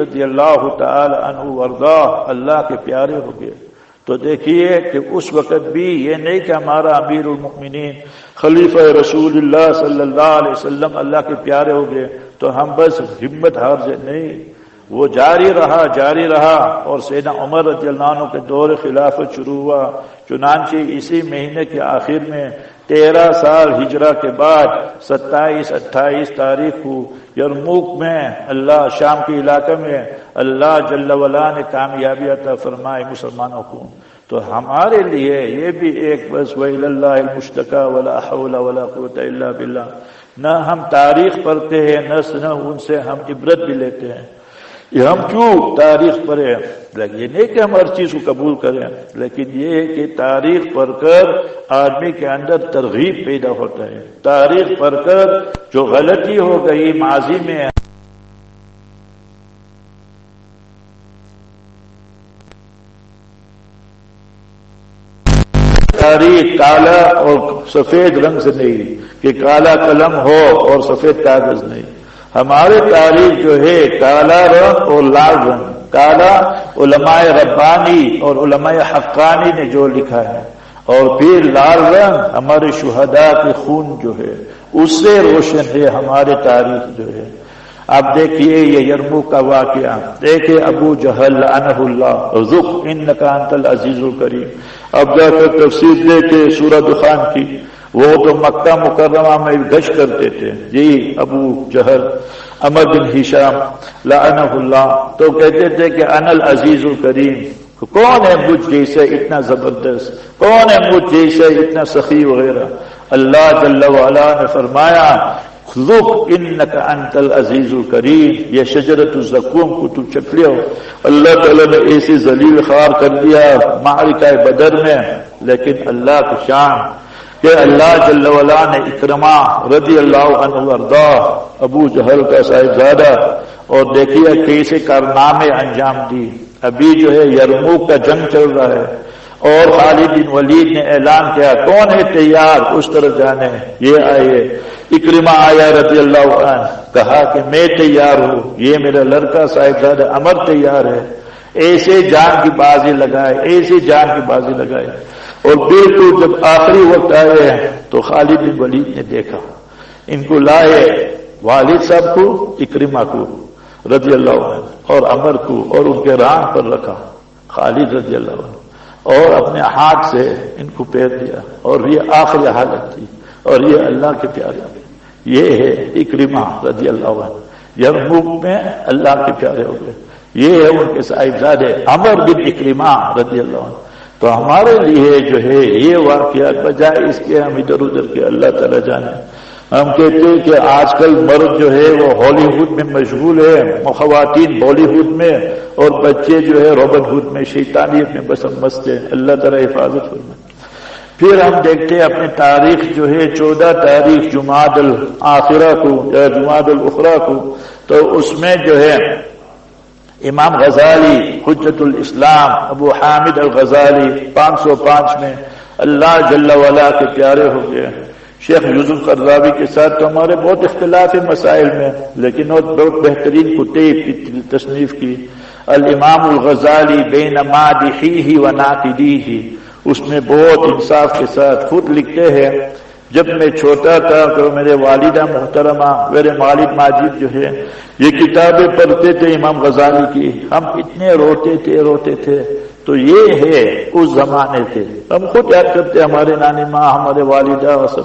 رضی اللہ تعالی عنہ وردا اللہ کے پیارے ہو گئے۔ تو دیکھیے کہ اس وقت بھی یہ نہیں کہ ہمارا امیر المؤمنین خلیفہ رسول اللہ صلی اللہ علیہ وسلم اللہ کے پیارے ہو گئے، تو ہم بس ہمت ہار جائے نہیں۔ وہ جاری رہا جاری رہا۔ اور سیدنا عمر رضی اللہ عنہ کے دور خلافت شروع ہوا۔ چنانچہ اسی مہینے کے آخر میں تیرہ سال ہجرا کے بعد ستائیس، اٹھائیس تاریخ کو یرموک میں اللہ شام کے علاقے میں اللہ جل ولا نے کامیابی عطا فرمائے مسلمانوں کو۔ تو ہمارے لیے یہ بھی ایک بس ویل اللہ المشتقہ ولا حول ولا قوت الا باللہ۔ نہ ہم تاریخ پڑھتے ہیں نہ ان سے ہم عبرت بھی لیتے ہیں۔ یہ ہم کیوں تاریخ پڑھے یہ نہیں کہ ہم ہر چیز کو قبول کریں، لیکن یہ ہے کہ تاریخ پڑھ کر آدمی کے اندر ترغیب پیدا ہوتا ہے۔ تاریخ پڑھ کر جو غلطی ہو گئی ماضی میں۔ تاریخ کالا اور سفید رنگ سے نہیں، کہ کالا قلم ہو اور سفید کاغذ نہیں۔ ہمارے تاریخ جو ہے، کالا رنگ اور لال رنگ کالا علماء ربانی اور علماء حقانی نے جو لکھا ہے۔ اور پھر لال رنگ ہمارے شہداء کے خون جو ہے، اس سے روشن ہے ہمارے تاریخ جو ہے۔ آپ دیکھیے یہ یرمو کا واقعہ۔ دیکھے ابو جہل انہ اللہ۔ رخ ان نکانت العزیز الکریم۔ اب جا کر تفصیل دے کے سورت خان کی۔ وہ تو مکہ مکرمہ میں گش کرتے تھے۔ جی ابو جہر امر بن ہشام، لعنہ اللہ، تو کہتے تھے کہ انل عزیز الکریم۔ کون ہے مجھ جیسے اتنا زبردست؟ کون ہے مجھ جیسے اتنا سخی وغیرہ؟ اللہ جل وعلا نے فرمایا انت العزیز الکریم۔ یہ شجرت الزکوم کو تو چک لو اللہ تعالیٰ نے ایسی ذلیل خوار کر دیا معرکہ بدر میں، لیکن اللہ کی شان کہ اللہ جل ولا نے اکرما رضی اللہ عنہ ابو جہل کا صاحبزادہ اور دیکھیے کیسے کارنامے انجام دی۔ ابھی جو ہے یرموک کا جنگ چل رہا ہے اور خالد بن ولید نے اعلان کیا، کون ہے تیار؟ اس طرح جانے۔ یہ آئے۔ اکرما آیا رضی اللہ عنہ۔ کہا کہ میں تیار ہوں۔ یہ میرا لڑکا صاحب زیادہ امر تیار ہے۔ ایسے جان کی بازی لگائے، ایسے جان کی بازی لگائے۔ اور بالکل جب آخری وقت آئے تو خالد بن ولید نے دیکھا، ان کو لائے والد صاحب کو اکرما کو، رضی اللہ عنہ اور امر کو اور ان کے ران پر رکھا، خالد رضی اللہ عنہ، اور اپنے ہاتھ سے ان کو پیر دیا، اور یہ آخری حالت تھی، اور یہ اللہ کے پیارے یہ ہے اکرما رضی اللہ عنہ۔ یعنی یرموک میں اللہ کے پیارے ہو گئے۔ یہ ہے ان کے صاحبزادے امر بن اکرما رضی اللہ عنہ۔ تو ہمارے لیے جو ہے یہ واقعات بجائے اس کے ہم ادھر ادھر کے اللہ تعالی جانے۔ ہم کہتے ہیں کہ آج کل مرد جو ہے وہ ہالی ووڈ میں مشغول ہے خواتین بالی ووڈ میں، اور بچے جو ہے روبن ہوڈ میں شیطانیت میں بس مست ہے اللہ تعالیٰ حفاظت پھر ہم دیکھتے ہیں اپنی تاریخ جو ہے، چودہ تاریخ جماعت الآخرہ کو، یا جماعت الخرا کو۔ تو اس میں جو ہے امام غزالی حجت الاسلام، ابو حامد الغزالی، پانچ سو پانچ میں اللہ جل ولا کے پیارے ہو گئے شیخ یوسف قرضاوی کے ساتھ تو ہمارے بہت اختلاف مسائل میں، لیکن وہ بہت بہترین کتب کی تصنیف کی۔ الامام الغزالی بین مادحی و ناقدی ہی اس میں بہت انصاف کے ساتھ خود لکھتے ہیں۔ جب میں چھوٹا تھا تو میرے والدہ محترمہ، میرے مالک ماجد جو ہے یہ کتابیں پڑھتے تھے امام غزالی کی۔ ہم اتنے روتے تھے روتے تھے۔ تو یہ ہے، اس زمانے سے ہم خود یاد کرتے ہمارے نانی ماں، ہمارے والدہ اور سب۔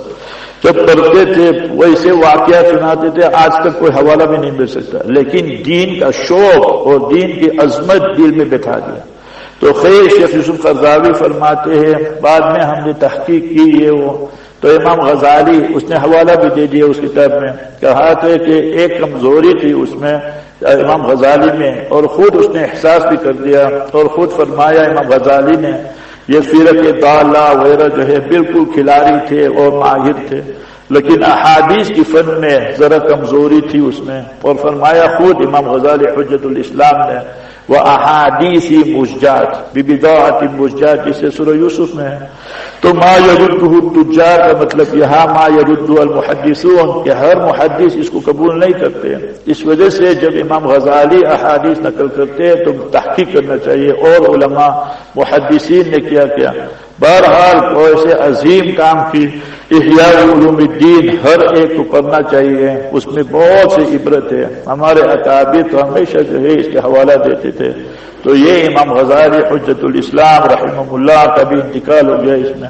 جب پڑھتے تھے، ویسے واقعہ سناتے تھے، آج تک کوئی حوالہ بھی نہیں مل سکتا۔ لیکن دین کا شوق اور دین کی عظمت دل میں بٹھا دیا۔ تو خیر، شیخ یوسف قرضاوی فرماتے ہیں، بعد میں ہم نے تحقیق کی یہ وہ۔ تو امام غزالی اس نے حوالہ بھی دے دیا اس کتاب میں کہا تھے کہ ایک کمزوری تھی اس میں، امام غزالی میں، اور خود اس نے احساس بھی کر دیا اور خود فرمایا امام غزالی نے، یہ سیرت دالا وغیرہ جو ہے بالکل کھلاڑی تھے اور ماہر تھے، لیکن احادیث کی فن میں ذرا کمزوری تھی اس میں۔ اور فرمایا خود امام غزال حجت الاسلام نے وہ احادیثی مججات ببداعت مججات جسے سورہ یوسف میں ہے۔ تو ما یردہ تجار کا مطلب یہاں ما یردہ المحدثون، کہ ہر محدث اس کو قبول نہیں کرتے اس وجہ سے جب امام غزالی احادیث نقل کرتے ہیں تو تحقیق کرنا چاہیے۔ اور علماء، محدثین نے کیا کیا۔ بہرحال ایسے عظیم کام کی احیاء علوم الدین، ہر ایک کو کرنا چاہیے۔ اس میں بہت سی عبرت ہے۔ ہمارے اکابر تو ہمیشہ جو ہے اس کے حوالہ دیتے تھے۔ تو یہ امام غزالی حجت الاسلام رحمہ اللہ کا بھی انتقال ہو گیا اس میں۔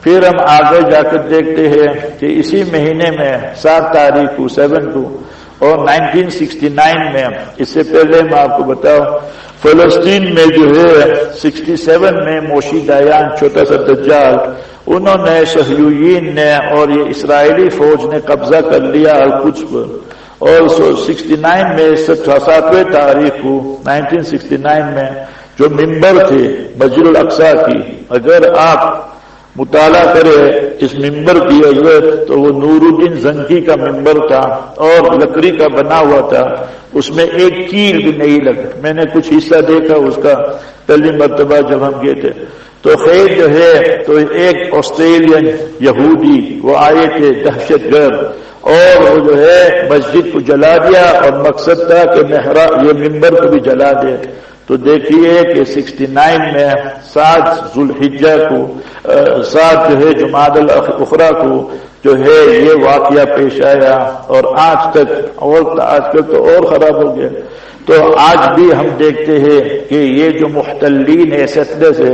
پھر ہم آگے جا کر دیکھتے ہیں کہ اسی مہینے میں سات تاریخ کو، سیون کو اور نائنٹین سکسٹی نائن میں، اس سے پہلے میں آپ کو بتاؤں فلسطین میں جو ہے، سکسٹی سیون میں موشی دیان چھوٹا سا دجال، انہوں نے سہیوین نے اور یہ اسرائیلی فوج نے قبضہ کر لیا القدس پر۔ اور سکسٹی نائن میں ساتویں تاریخ کو، نائنٹین سکسٹی نائن میں جو ممبر تھے، مسجد الاقصا کی، اگر آپ مطالعہ کرے اس ممبر کی عزت تو وہ نور الدین زنگی کا ممبر تھا اور لکڑی کا بنا ہوا تھا، اس میں ایک کیل بھی نہیں لگ میں نے کچھ حصہ دیکھا، اس کا پہلی مرتبہ جب ہم گئے تھے۔ تو خیر جو ہے، تو ایک آسٹریلین یہودی وہ آئے تھے دہشت گرد۔ اور وہ جو ہے، مسجد کو جلا دیا اور مقصد تھا کہ مہرا یہ ممبر کو بھی جلا دے۔ تو دیکھیے کہ سکسٹی نائن میں سات ذوالحجہ کو سات جو ہے جماعت الاخرا کو جو ہے یہ واقعہ پیش آیا اور آج تک، اور آج کل تو اور خراب ہو گیا۔ تو آج بھی ہم دیکھتے ہیں کہ یہ جو محتلین ہے سطح سے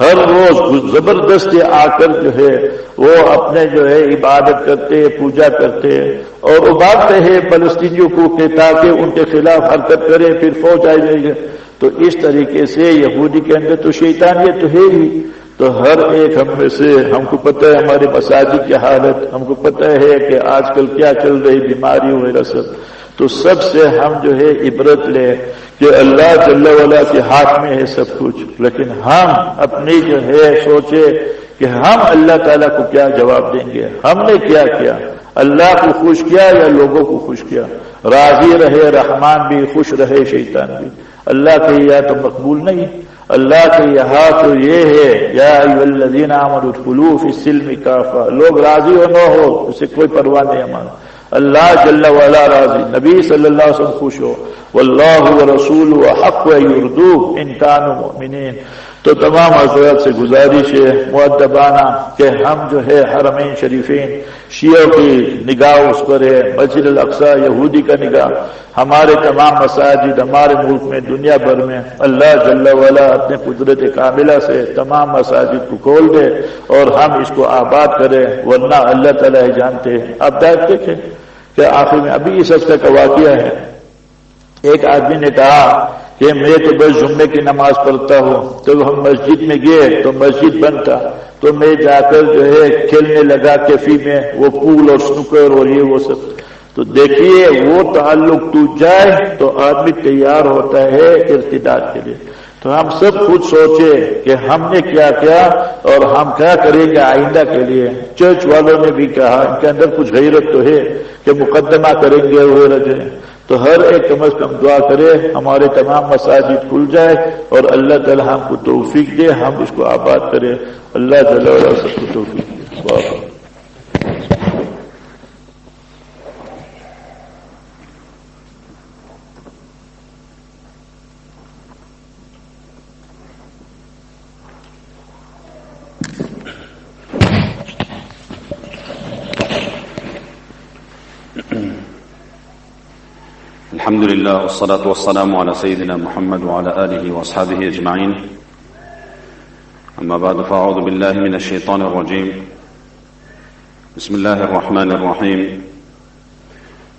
ہر روز زبردست آ کر جو ہے وہ اپنے جو ہے عبادت کرتے، پوجا کرتے اور ابارتے ہیں فلسطینیوں کو کہ تاکہ ان کے خلاف حرکت کرے پھر فوج آ جائے گی تو اس طریقے سے یہودی کے اندر تو شیطانیت تو ہے ہی۔ تو ہر ایک ہم میں سے، ہم کو پتہ ہے ہماری مساجد کی حالت، ہم کو پتہ ہے کہ آج کل کیا چل رہی بیماری وغیرہ سب تو سب سے ہم جو ہے عبرت لے کہ اللہ جل والا کے ہاتھ میں ہے سب کچھ۔ لیکن ہم اپنی جو ہے سوچے کہ ہم اللہ تعالیٰ کو کیا جواب دیں گے؟ ہم نے کیا کیا؟ اللہ کو خوش کیا یا لوگوں کو خوش کیا؟ راضی رہے، رحمان بھی، خوش رہے، شیطان بھی۔ اللہ کے یا تو مقبول نہیں۔ اللہ کے یہاں تو یہ ہے، یا الذین آمنوا فی السلم کافا لوگ راضی ہو نہ ہو اسے کوئی پرواہ نہیں ہمارا۔ اللہ جل والا راضی، نبی صلی اللہ علیہ وسلم خوش ہو۔ واللہ رسول و حق و یردو انکان مؤمنین۔ تو تمام حضرات سے گزارش ہے معدبانہ کہ ہم جو ہے حرمین شریفین، شیعوں کی نگاہ اس پر ہے، مسجد الاقصا یہودی کا نگاہ، ہمارے تمام مساجد، ہمارے ملک میں، دنیا بھر میں، اللہ جل والا اپنے قدرت کاملہ سے تمام مساجد کو کھول دے اور ہم اس کو آباد کریں ورنہ اللہ تعالیٰ جانتے ہیں۔ آپ دیکھتے کہ آخر میں ابھی اس ہفتے کا واقعہ ہے۔ ایک آدمی نے کہا کہ میں تو بس جمعے کی نماز پڑھتا ہوں، تو ہم مسجد میں گئے، تو مسجد بند تھا۔ تو میں جا کر جو ہے کھیلنے لگا کیفی میں، وہ پول اور سنکر اور یہ وہ سب۔ تو دیکھیے، وہ تعلق ٹوٹ جائے تو آدمی تیار ہوتا ہے ارتداد کے لیے۔ تو ہم سب خود سوچے کہ ہم نے کیا کیا اور ہم کیا کریں گے آئندہ کے لیے۔ چرچ والوں نے بھی کہا، ان کے اندر کچھ غیرت تو ہے کہ مقدمہ کریں گے وہ رجے تو ہر ایک کم از کم دعا کرے، ہمارے تمام مساجد کھل جائے اور اللہ تعالی ہم کو توفیق دے، ہم اس کو آباد کرے۔ اللہ تعالیٰ سب کو توفیق دے۔ والصلاة والسلام على سيدنا محمد وعلى آله وأصحابه أجمعين. أما بعد فأعوذ بالله من الشيطان الرجيم. بسم الله الرحمن الرحيم.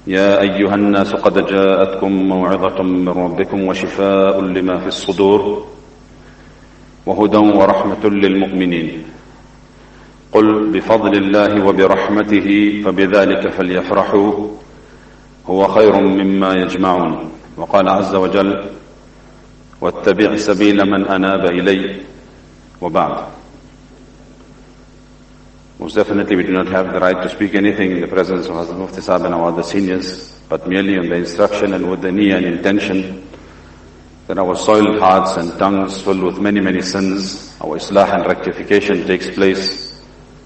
يا أيها الناس قد جاءتكم موعظة من ربكم وشفاء لما في الصدور وهدى ورحمة للمؤمنين. قل بفضل الله وبرحمته فبذلك فليفرحوا. هو خير مما يجمعون. وقال عز وجل واتبع سبيل من أناب إلي وبعد Most definitely we do not have the right to speak anything in the presence of Hazrat Mufti Sahib and our other seniors, but merely on the instruction and with the niyyah and intention that our soiled hearts and tongues filled with many, many sins, our islah and rectification takes place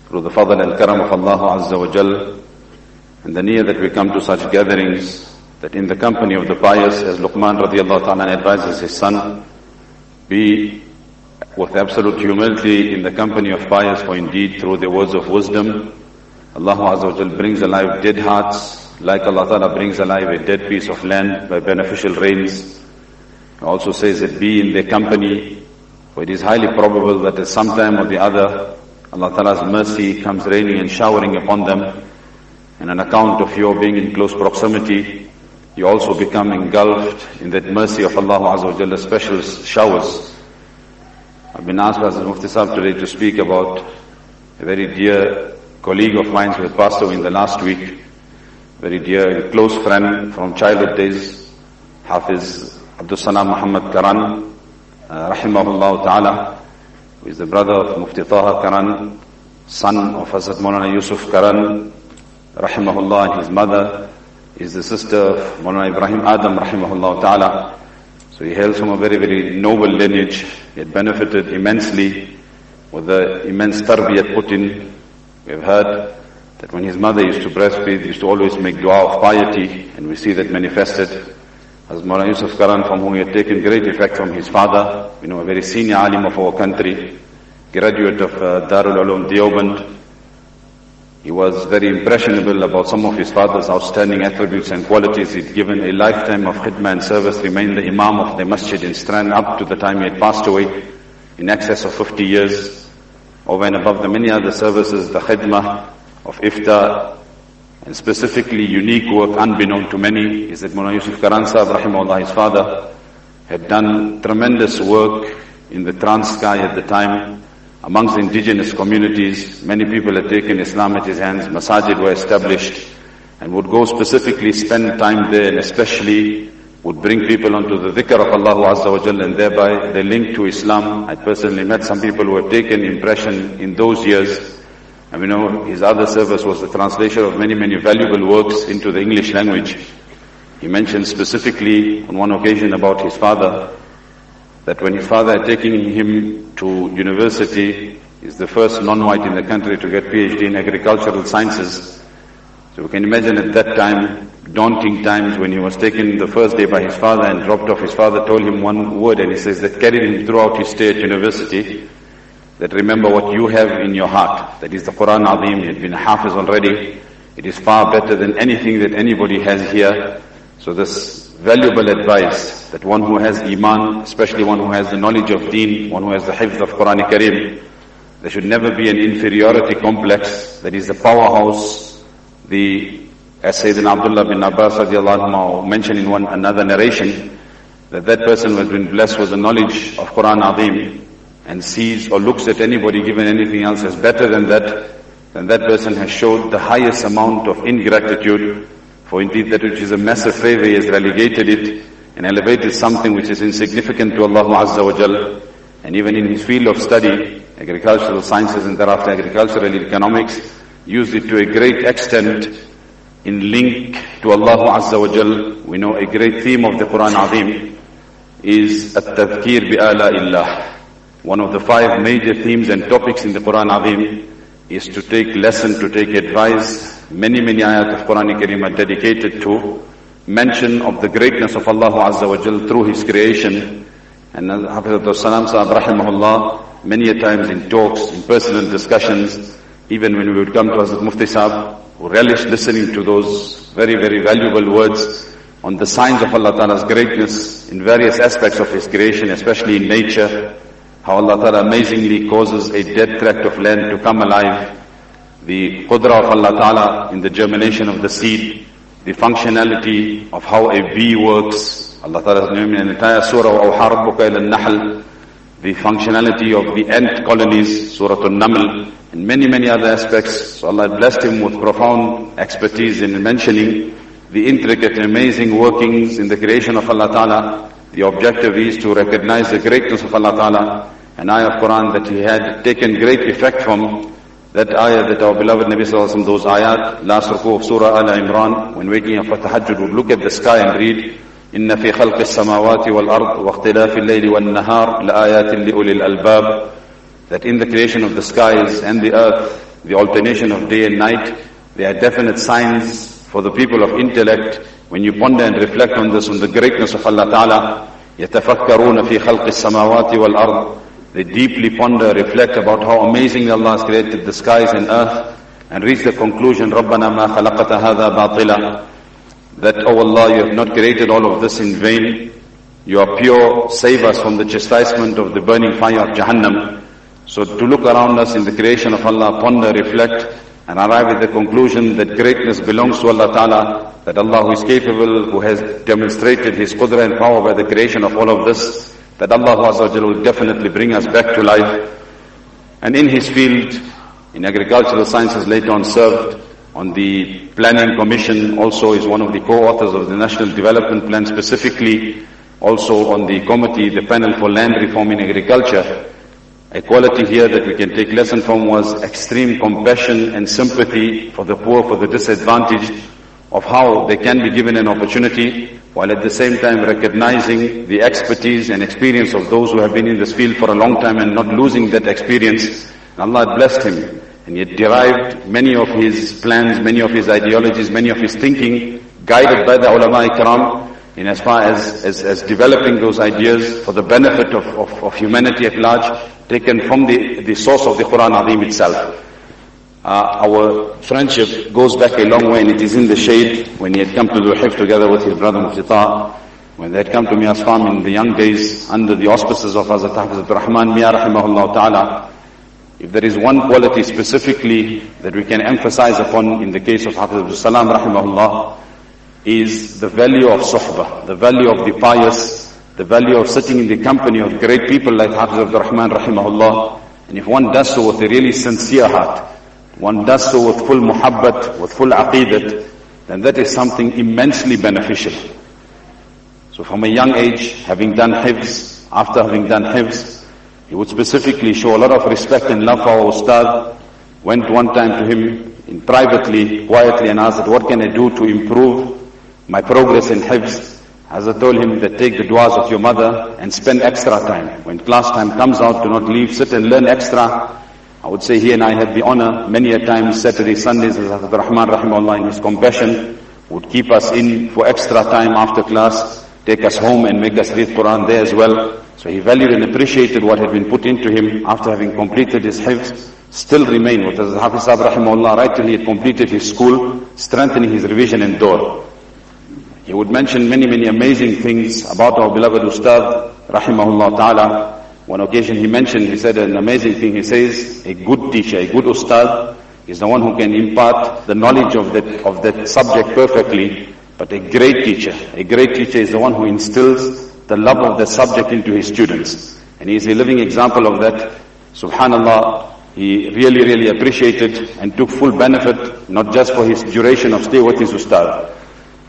through the fadl and karam of Allah Azza wa Jal, and the niyyah that we come to such gatherings, that in the company of the pious, as Luqman radiallahu ta'ala advises his son, be with absolute humility in the company of pious, for indeed through the words of wisdom, Allah brings alive dead hearts, like Allah Ta'ala brings alive a dead piece of land by beneficial rains, He also says that be in their company, for it is highly probable that at some time or the other, Allah Ta'ala's mercy comes raining and showering upon them, and on account of your being in close proximity, you also become engulfed in that mercy of Allah Azza wa Jalla, special showers. I've been asked by Mufti Sahib today to speak about a very dear colleague of mine who had passed away in the last week, very dear, close friend from childhood days, Hafiz Abdul Salam Muhammad Karan, uh, rahimahullah ta'ala, who is the brother of Mufti Taha Karan, son of Hazrat Maulana Yusuf Karan, rahimahullah, and his mother is the sister of Maulana Ibrahim Adam, rahimahullah ta'ala. So he hails from a very, very noble lineage. He had benefited immensely with the immense tarbiyat put in. We have heard that when his mother used to breastfeed, used to always make dua of piety, and we see that manifested as Mawlana Yusuf Karan, from whom he had taken great effect from his father, you know, a very senior alim of our country, graduate of uh, Darul Ulum Deoband. He was very impressionable about some of his father's outstanding attributes and qualities. He'd given a lifetime of khidmah and service, remained the imam of the masjid in Strand up to the time he had passed away, in excess of 50 years. Over and above the many other services, the khidmah of iftar, and specifically unique work unbeknown to many is that Mullah Yusuf Karan Sahib, his father, had done tremendous work in the Transkei at the time amongst indigenous communities. Many people had taken Islam at his hands, masajid were established and would go specifically spend time there and especially would bring people onto the dhikr of Allah Azza wa Jalla and thereby they link to Islam. I personally met some people who had taken impression in those years and we know his other service was the translation of many, many valuable works into the English language. He mentioned specifically on one occasion about his father, that when his father had taken him to university, he's the first non-white in the country to get PhD in agricultural sciences. So we can imagine at that time, daunting times when he was taken the first day by his father and dropped off. His father told him one word and he says that carried him throughout his stay at university that remember what you have in your heart. That is the Quran Azim. It has been a hafiz already. It is far better than anything that anybody has here. So this valuable advice that one who has iman, especially one who has the knowledge of deen, one who has the hifz of Quran Kareem, there should never be an inferiority complex. That is the powerhouse, the, as Sayyidina Abdullah bin Abbas mentioned in one another narration, that that person who has been blessed with the knowledge of Quran Azim, and sees or looks at anybody given anything else as better than that, then that person has showed the highest amount of ingratitude. For indeed that which is a massive favor, he has relegated it and elevated something which is insignificant to Allah Azza wa Jal. And even in his field of study, agricultural sciences and thereafter agricultural economics, used it to a great extent in link to Allah Azza wa Jal. We know a great theme of the Quran Azim is at-tadhkir bi-ala illah one of the five major themes and topics in the Quran Azim is to take lesson, to take advice. Many, many ayat of Quran Kareem are dedicated to mention of the greatness of Allah Azza wa Jal through His creation. And Hafizatul Salam Sahib Rahimahullah, many a times in talks, in personal discussions, even when we would come to Hazrat Mufti Sahib, who relished listening to those very, very valuable words on the signs of Allah Ta'ala's greatness in various aspects of His creation, especially in nature, how Allah Ta'ala amazingly causes a dead tract of land to come alive, the qudra of Allah Ta'ala in the germination of the seed, the functionality of how a bee works. Allah Ta'ala named an entire surah, أَوْحَا رَبُّكَ إِلَى النَّحْلِ The functionality of the ant colonies, Surah Al-Naml, and many, many other aspects. So Allah blessed him with profound expertise in mentioning the intricate and amazing workings in the creation of Allah Ta'ala. The objective is to recognize the greatness of Allah Ta'ala an ayah of Quran that he had taken great effect from That ayah that our beloved Nabi Sallallahu Alaihi Wasallam, those ayat, last ruku of Surah Al Imran, when waking up for tahajjud, would look at the sky and read, إن في خلق السماوات والأرض واختلاف الليل والنهار لآيات لأولي الألباب that in the creation of the skies and the earth, the alternation of day and night, there are definite signs for the people of intellect. When you ponder and reflect on this, on the greatness of Allah Ta'ala, يتفكرون في خلق السماوات والأرض They deeply ponder, reflect about how amazing Allah has created the skies and earth and reach the conclusion, رَبَّنَا مَا خَلَقَتَ هَذَا بَاطِلًا That, oh Allah, you have not created all of this in vain. You are pure. Save us from the chastisement of the burning fire of Jahannam. So to look around us in the creation of Allah, ponder, reflect, and arrive at the conclusion that greatness belongs to Allah Ta'ala, that Allah who is capable, who has demonstrated His qudra and power by the creation of all of this, that Allah will definitely bring us back to life. And in His field, in agricultural sciences later on served on the planning commission, also is one of the co-authors of the National Development Plan specifically, also on the committee, the panel for land reform in agriculture. A quality here that we can take lesson from was extreme compassion and sympathy for the poor, for the disadvantaged, of how they can be given an opportunity, while at the same time recognizing the expertise and experience of those who have been in this field for a long time and not losing that experience. Allah blessed him, and he derived many of his plans, many of his ideologies, many of his thinking, guided by the ulama ikram, in as far as, as, as developing those ideas for the benefit of, of, of humanity at large, taken from the, the source of the Quran Azim itself. Uh, our friendship goes back a long way and it is in the shade when he had come to do hifz together with his brother Muftita, when they had come to Mia's farm in the young days under the auspices of Hazrat Hafiz Rahman Mia rahimahullah ta'ala. If there is one quality specifically that we can emphasize upon in the case of Hafiz Salam rahimahullah, is the value of suhbah, the value of the pious, the value of sitting in the company of great people like Hafiz Abdul Rahman rahimahullah. And if one does so with a really sincere heart, one does so with full muhabbat, with full aqidat, then that is something immensely beneficial. So from a young age, having done hifz, after having done hifz, he would specifically show a lot of respect and love for our ustad, went one time to him in privately, quietly and asked, what can I do to improve my progress in Hifz, as I told him that take the du'as of your mother and spend extra time. When class time comes out, do not leave, sit and learn extra. I would say he and I had the honor many a time, Saturday, Sundays, as Hazrat Rahman Rahimahullah in his compassion would keep us in for extra time after class, take us home and make us read Quran there as well. So he valued and appreciated what had been put into him after having completed his hifz, still remain with Hazrat Hafiz Rahimahullah right till he had completed his school, strengthening his revision and door. He would mention many, many amazing things about our beloved Ustad, rahimahullah ta'ala. One occasion he mentioned, he said an amazing thing. He says, a good teacher, a good Ustad is the one who can impart the knowledge of that, of that subject perfectly. But a great teacher, a great teacher is the one who instills the love of the subject into his students. And he is a living example of that. Subhanallah, he really, really appreciated and took full benefit, not just for his duration of stay with his Ustad,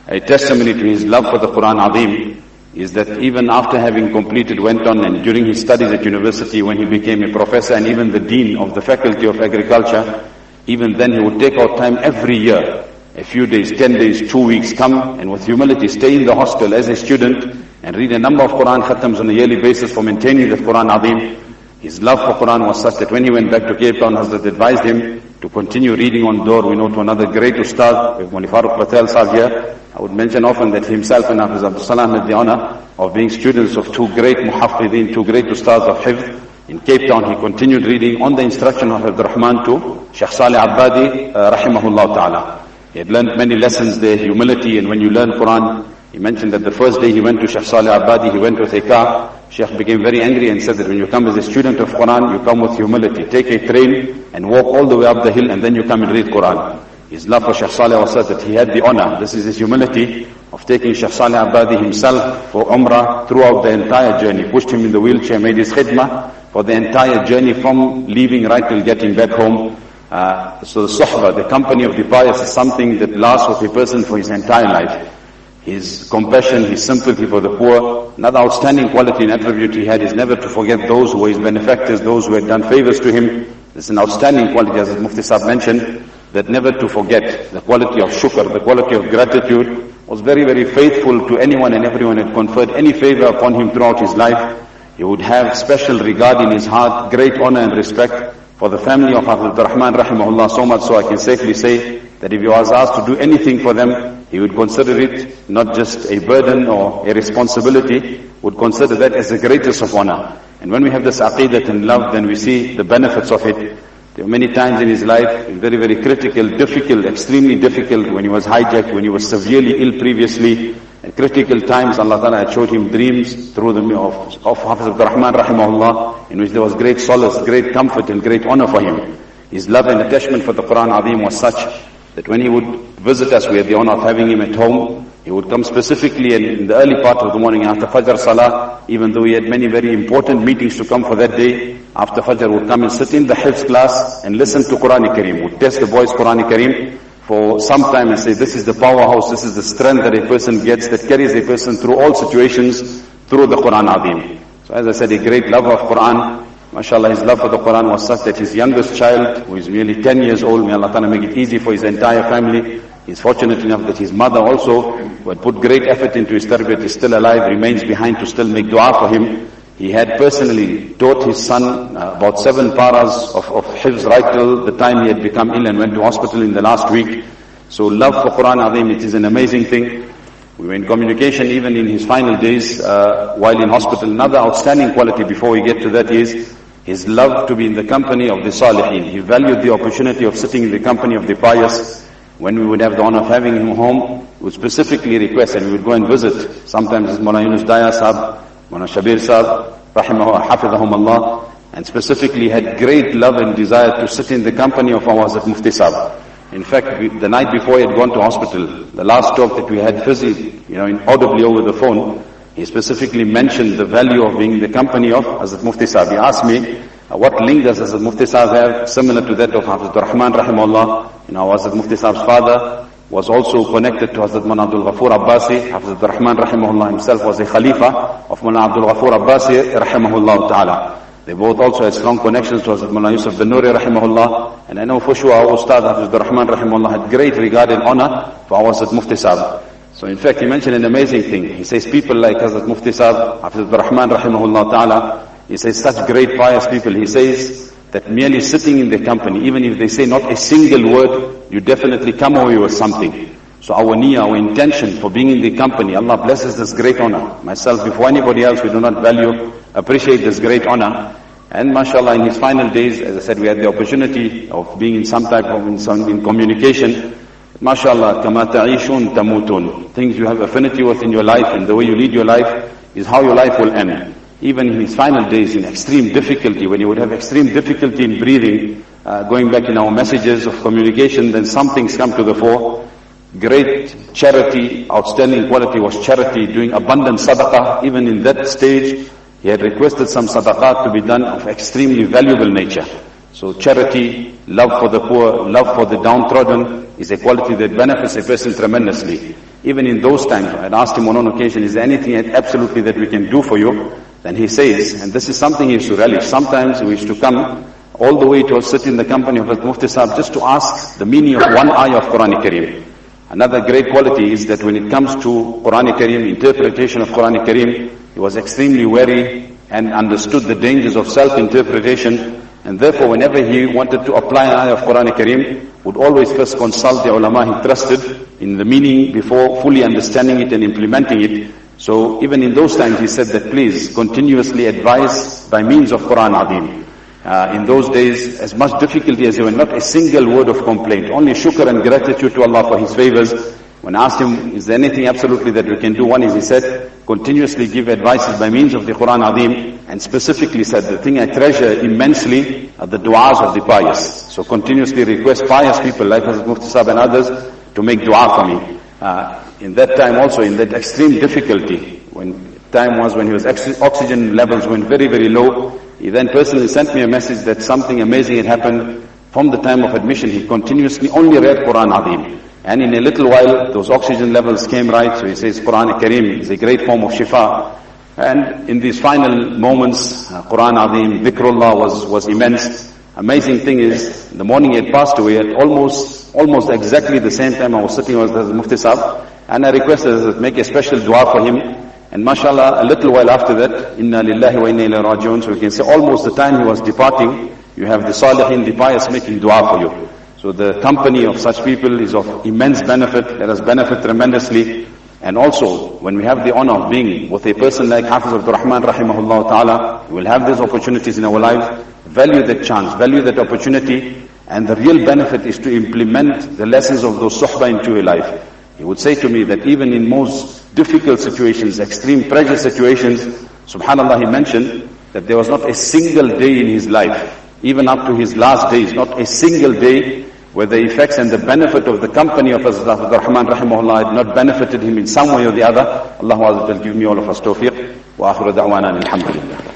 a testimony to his love for the Quran Azim is that even after having completed, went on and during his studies at university when he became a professor and even the dean of the faculty of agriculture, even then he would take out time every year, a few days, ten days, two weeks, come and with humility stay in the hostel as a student and read a number of Quran khatams on a yearly basis for maintaining the Quran Azim. His love for Quran was such that when he went back to Cape Town, Hazrat advised him to continue reading on door. We know to another great ustad, Mawli Farooq Patel Sahib I would mention often that himself and Hafiz Abdul Salam had the honor of being students of two great muhaffidin, two great ustads of Hifz. In Cape Town, he continued reading on the instruction of Abdul Rahman to Sheikh Salih Abadi, uh, rahimahullah ta'ala. He had learned many lessons there, humility, and when you learn Quran, he mentioned that the first day he went to Sheikh Salih Abadi, he went with a car. Sheikh became very angry and said that when you come as a student of Quran, you come with humility. Take a train and walk all the way up the hill and then you come and read Quran. His love for Shaykh Saleh was such that he had the honor, this is his humility, of taking Shaykh Saleh Abadi himself for Umrah throughout the entire journey. Pushed him in the wheelchair, made his khidmah for the entire journey from leaving right till getting back home. Uh, so the suhbah, the company of the pious is something that lasts with a person for his entire life. His compassion, his sympathy for the poor, another outstanding quality and attribute he had is never to forget those who were his benefactors, those who had done favors to him, It's an outstanding quality, as Mufti Saab mentioned, that never to forget the quality of shukr, the quality of gratitude, was very, very faithful to anyone and everyone had conferred any favor upon him throughout his life. He would have special regard in his heart, great honor and respect for the family of Abdul Rahman rahimahullah, so much so I can safely say that if he was asked to do anything for them, he would consider it not just a burden or a responsibility, would consider that as the greatest of honor. And when we have this aqidat and love, then we see the benefits of it. There were many times in his life, very, very critical, difficult, extremely difficult, when he was hijacked, when he was severely ill previously. At critical times, Allah Ta'ala had showed him dreams through the of, of Hafiz Abdul Rahman rahimahullah, in which there was great solace, great comfort and great honor for him. His love and attachment for the Quran Azim was such that when he would visit us, we had the honor of having him at home, he would come specifically in the early part of the morning after Fajr Salah, even though he had many very important meetings to come for that day. After Fajr would come and sit in the Hifz class and listen to Quran Kareem. Would test the boys Quran Kareem for some time and say, this is the powerhouse, this is the strength that a person gets that carries a person through all situations through the Quran Azim. So as I said, a great love of Quran. MashaAllah, his love for the Quran was such that his youngest child, who is merely 10 years old, may Allah Ta'ala make it easy for his entire family, He's fortunate enough that his mother also, who had put great effort into his tarbiyat, is still alive, remains behind to still make dua for him. He had personally taught his son uh, about seven paras of, of hifz right till the time he had become ill and went to hospital in the last week. So love for Quran Azim, it is an amazing thing. We were in communication even in his final days uh, while in hospital. Another outstanding quality before we get to that is his love to be in the company of the salihin. He valued the opportunity of sitting in the company of the pious when we would have the honor of having him home, we would specifically request and we would go and visit. Sometimes it's Mullah Yunus Daya Sahab, Mullah Shabir Sahab, Rahimahu, Hafidahum Allah, and specifically had great love and desire to sit in the company of our Hazrat Mufti Sahab. In fact, we, the night before he had gone to hospital, the last talk that we had physically, you know, audibly over the phone, he specifically mentioned the value of being the company of Hazrat Mufti Sahab. He asked me, uh, what link does Hazrat Mufti Sahib have? Similar to that of Hazrat Rahman Rahimullah. You know, Hazrat Mufti Sahib's father was also connected to Hazrat Mullah Abdul Ghafoor Abbasi. Hazrat Rahman Rahimullah himself was a Khalifa of Mullah Abdul Ghafoor Abbasi Rahimahullah Ta'ala. They both also had strong connections to Hazrat Mullah Yusuf bin Nuri Rahimahullah. And I know for sure our Ustad Hazrat Rahman Rahimahullah had great regard and honor for our Hazrat Mufti Sahib. So in fact, he mentioned an amazing thing. He says people like Hazrat Mufti Sahib, Hazrat Rahman Rahimahullah Ta'ala, he says, such great pious people, he says that merely sitting in their company, even if they say not a single word, you definitely come away with something. So our niyyah, our intention for being in the company, Allah blesses this great honor. Myself, before anybody else, we do not value, appreciate this great honor. And mashallah, in his final days, as I said, we had the opportunity of being in some type of, in, some, in communication. Mashallah, kama ta'ishun tamutun. Things you have affinity with in your life and the way you lead your life is how your life will end even in his final days in extreme difficulty, when he would have extreme difficulty in breathing, uh, going back in our messages of communication, then some things come to the fore. Great charity, outstanding quality was charity, doing abundant sadaqah. Even in that stage, he had requested some sadaqah to be done of extremely valuable nature. So charity, love for the poor, love for the downtrodden is a quality that benefits a person tremendously. Even in those times, I asked him on one occasion, is there anything absolutely that we can do for you? Then he says, and this is something he used to relish, sometimes we used to come all the way to sit in the company of Mufti Sahib just to ask the meaning of one ayah of Quran Kareem. Another great quality is that when it comes to Quran Kareem, interpretation of Quran Kareem, he was extremely wary and understood the dangers of self-interpretation. And therefore, whenever he wanted to apply an ayah of Quran Kareem, would always first consult the ulama he trusted in the meaning before fully understanding it and implementing it. So even in those times he said that please continuously advise by means of Quran Adim. Uh, in those days, as much difficulty as there were, not a single word of complaint, only shukr and gratitude to Allah for His favors. When I asked him, is there anything absolutely that we can do? One is he said, continuously give advices by means of the Quran Adim, and specifically said, the thing I treasure immensely are the du'as of the pious. So continuously request pious people like Hazrat Mufti Sahib and others to make dua for me. Uh, in that time also, in that extreme difficulty, when time was when his oxygen levels went very, very low, he then personally sent me a message that something amazing had happened from the time of admission. He continuously only read Quran Adim. And in a little while, those oxygen levels came right. So he says Quran Kareem is a great form of shifa. And in these final moments, uh, Quran Adim, Dhikrullah was, was immense. Amazing thing is, the morning he passed away at almost, almost exactly the same time I was sitting with the Mufti Sahib, and I requested that make a special dua for him. And mashallah, a little while after that, inna lillahi wa inna ilayhi rajiun, so we can say almost the time he was departing, you have the salihin, the pious making dua for you. So the company of such people is of immense benefit. Let us benefit tremendously. And also, when we have the honor of being with a person like Hafiz Abdul Rahman rahimahullah ta'ala, we will have these opportunities in our lives. Value that chance, value that opportunity. And the real benefit is to implement the lessons of those suhbah into your life. He would say to me that even in most difficult situations, extreme pressure situations, subhanAllah, he mentioned that there was not a single day in his life, even up to his last days, not a single day where the effects and the benefit of the company of Hazrat Rahman rahimahullah had not benefited him in some way or the other. Allah Azza give me all of us tawfiq. Wa akhiru da'wana alhamdulillah.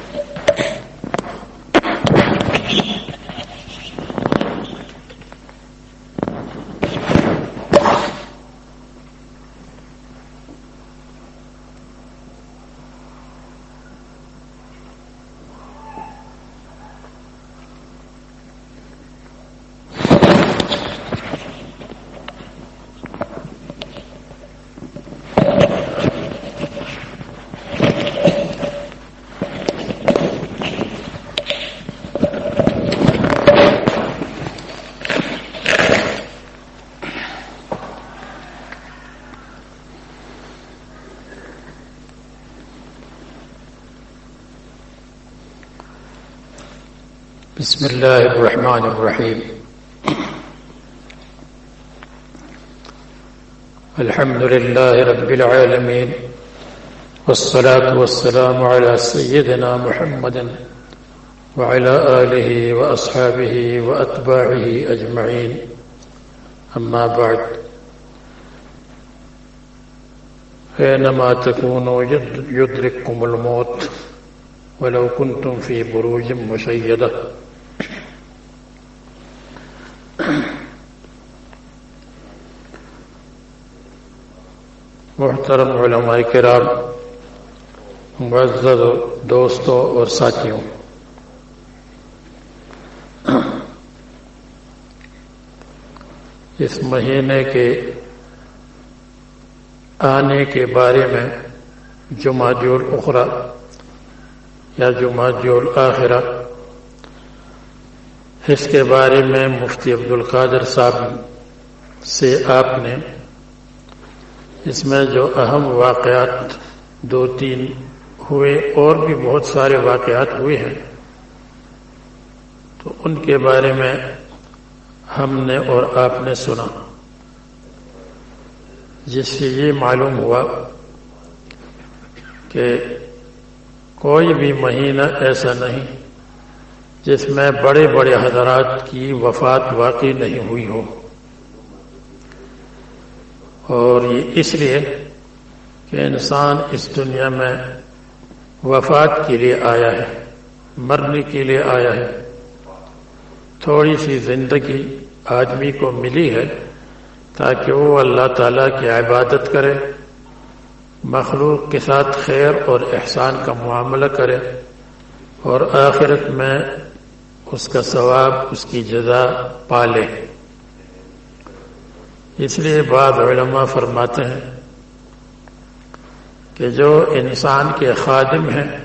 بسم الله الرحمن الرحيم. الحمد لله رب العالمين والصلاة والسلام على سيدنا محمد وعلى آله وأصحابه وأتباعه أجمعين. أما بعد أينما تكونوا يدرككم الموت ولو كنتم في بروج مشيدة؟ محترم علماء کرام، معزز دوستوں اور ساتھیوں۔ اس مہینے کے آنے کے بارے میں جمعہ الاخرى یا جمعہ الآخرہ اس کے بارے میں مفتی عبد القادر صاحب سے آپ نے اس میں جو اہم واقعات دو تین ہوئے اور بھی بہت سارے واقعات ہوئے ہیں، تو ان کے بارے میں ہم نے اور آپ نے سنا۔ جس سے یہ معلوم ہوا کہ کوئی بھی مہینہ ایسا نہیں جس میں بڑے بڑے حضرات کی وفات واقعی نہیں ہوئی ہو۔ اور یہ اس لیے کہ انسان اس دنیا میں وفات کے لیے آیا ہے، مرنے کے لیے آیا ہے۔ تھوڑی سی زندگی آدمی کو ملی ہے تاکہ وہ اللہ تعالیٰ کی عبادت کرے، مخلوق کے ساتھ خیر اور احسان کا معاملہ کرے اور آخرت میں اس کا ثواب، اس کی جزا پالے اس لیے بعض علماء فرماتے ہیں کہ جو انسان کے خادم ہیں،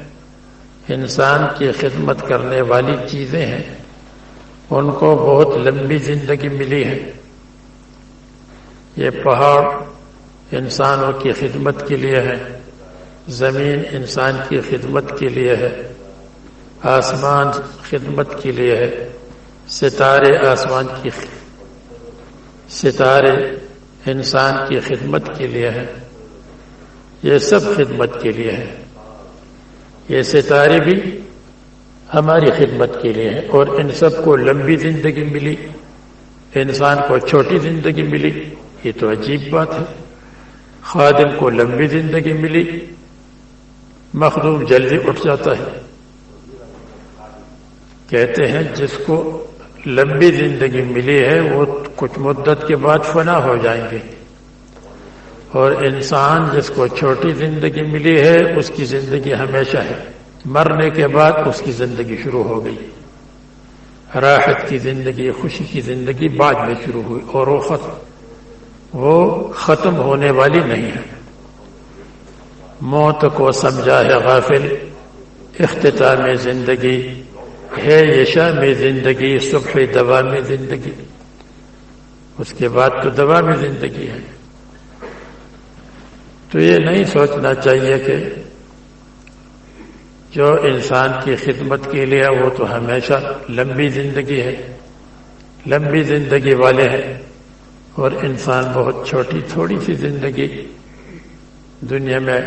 انسان کی خدمت کرنے والی چیزیں ہیں، ان کو بہت لمبی زندگی ملی ہے۔ یہ پہاڑ انسانوں کی خدمت کے لیے ہے، زمین انسان کی خدمت کے لیے ہے، آسمان خدمت کے لیے ہے، ستارے آسمان کی ستارے انسان کی خدمت کے لیے ہیں۔ یہ سب خدمت کے لیے ہیں۔ یہ ستارے بھی ہماری خدمت کے لیے ہیں اور ان سب کو لمبی زندگی ملی۔ انسان کو چھوٹی زندگی ملی۔ یہ تو عجیب بات ہے۔ خادم کو لمبی زندگی ملی۔ مخدوم جلدی اٹھ جاتا ہے۔ کہتے ہیں جس کو لمبی زندگی ملی ہے، وہ کچھ مدت کے بعد فنا ہو جائیں گے۔ اور انسان جس کو چھوٹی زندگی ملی ہے، اس کی زندگی ہمیشہ ہے۔ مرنے کے بعد اس کی زندگی شروع ہو گئی۔ راحت کی زندگی، خوشی کی زندگی بعد میں شروع ہوئی اور وہ ختم۔ وہ ختم ہونے والی نہیں ہے۔ موت کو سمجھا ہے غافل۔ اختتام زندگی ہے یشا میں زندگی، صبح دوا میں زندگی۔ اس کے بعد تو دوا میں زندگی ہے۔ تو یہ نہیں سوچنا چاہیے کہ جو انسان کی خدمت کے لیے وہ تو ہمیشہ لمبی زندگی ہے، لمبی زندگی والے ہیں۔ اور انسان بہت چھوٹی تھوڑی سی زندگی دنیا میں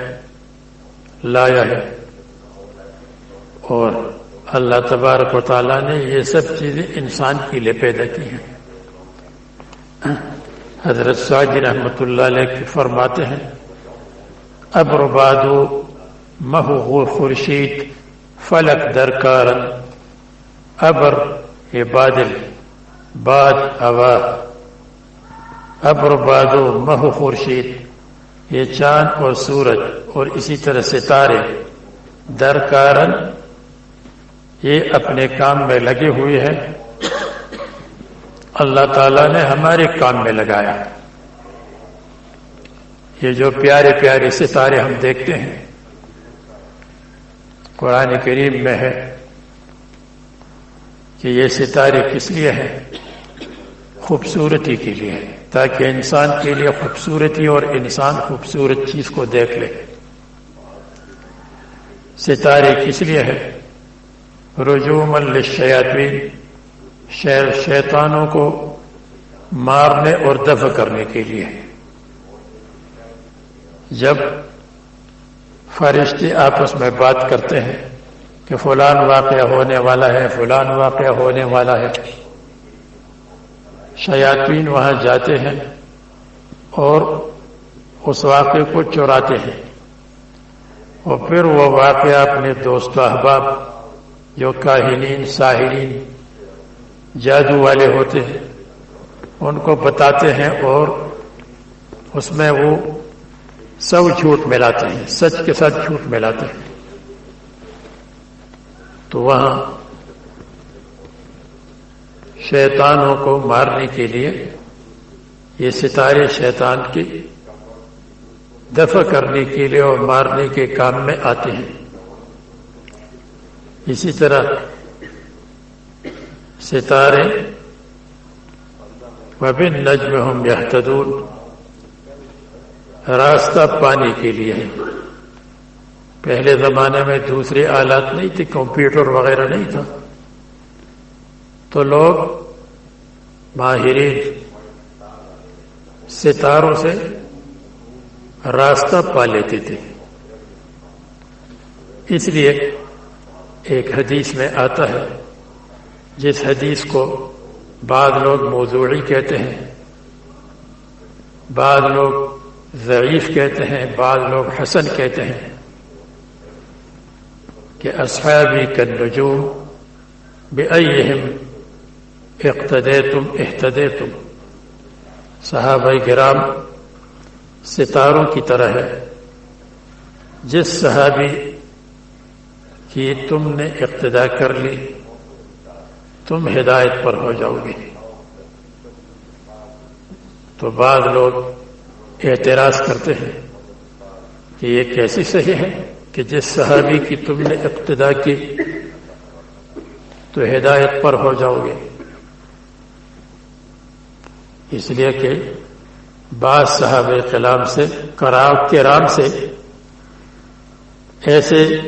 لایا ہے۔ اور اللہ تبارک و تعالیٰ نے یہ سب چیزیں انسان کے لیے پیدا کی ہیں۔ حضرت سعدی رحمۃ اللہ علیہ فرماتے ہیں ابر بادو مہو خورشید فلک درکارن ابر یہ بادل، باد ہوا۔ ابر بادو مہو خورشید، یہ چاند اور سورج اور اسی طرح ستارے۔ درکارن یہ اپنے کام میں لگے ہوئے ہیں اللہ تعالیٰ نے ہمارے کام میں لگایا۔ یہ جو پیارے پیارے ستارے ہم دیکھتے ہیں، قرآن کریم میں ہے کہ یہ ستارے کس لیے ہیں؟ خوبصورتی کے لیے، تاکہ انسان کے لیے خوبصورتی اور انسان خوبصورت چیز کو دیکھ لے۔ ستارے کس لیے ہے رجوم الشیاطین شیطانوں کو مارنے اور دفع کرنے کے لیے۔ جب فرشتے آپس میں بات کرتے ہیں کہ فلان واقعہ ہونے والا ہے، فلان واقعہ ہونے والا ہے، شیاطین وہاں جاتے ہیں اور اس واقعے کو چوراتے ہیں۔ اور پھر وہ واقعہ اپنے دوست احباب جو کاہنین ساحرین جادو والے ہوتے ہیں، ان کو بتاتے ہیں اور اس میں وہ سب جھوٹ ملاتے ہیں، سچ کے ساتھ جھوٹ ملاتے ہیں۔ تو وہاں شیطانوں کو مارنے کے لیے یہ ستارے شیطان کی دفع کرنے کے لیے اور مارنے کے کام میں آتے ہیں۔ اسی طرح ستارے وبن نجم ہم یہ راستہ پانے کے لیے ہے پہلے زمانے میں دوسرے آلات نہیں تھے، کمپیوٹر وغیرہ نہیں تھا۔ تو لوگ ماہرین ستاروں سے راستہ پا لیتے تھے۔ اس لیے ایک حدیث میں آتا ہے، جس حدیث کو بعض لوگ موضوعی کہتے ہیں، بعض لوگ ضعیف کہتے ہیں، بعض لوگ حسن کہتے ہیں کہ اصحابی کا نجوم بے اقتدے تم احتدے تم صحابہ گرام ستاروں کی طرح ہے، جس صحابی کی تم نے اقتدا کر لی، تم ہدایت پر ہو جاؤ گے۔ تو بعض لوگ اعتراض کرتے ہیں کہ یہ کیسی صحیح ہے کہ جس صحابی کی تم نے ابتدا کی تو ہدایت پر ہو جاؤ گے۔ اس لیے کہ بعض صحاب کلام سے کراؤ کے رام سے ایسے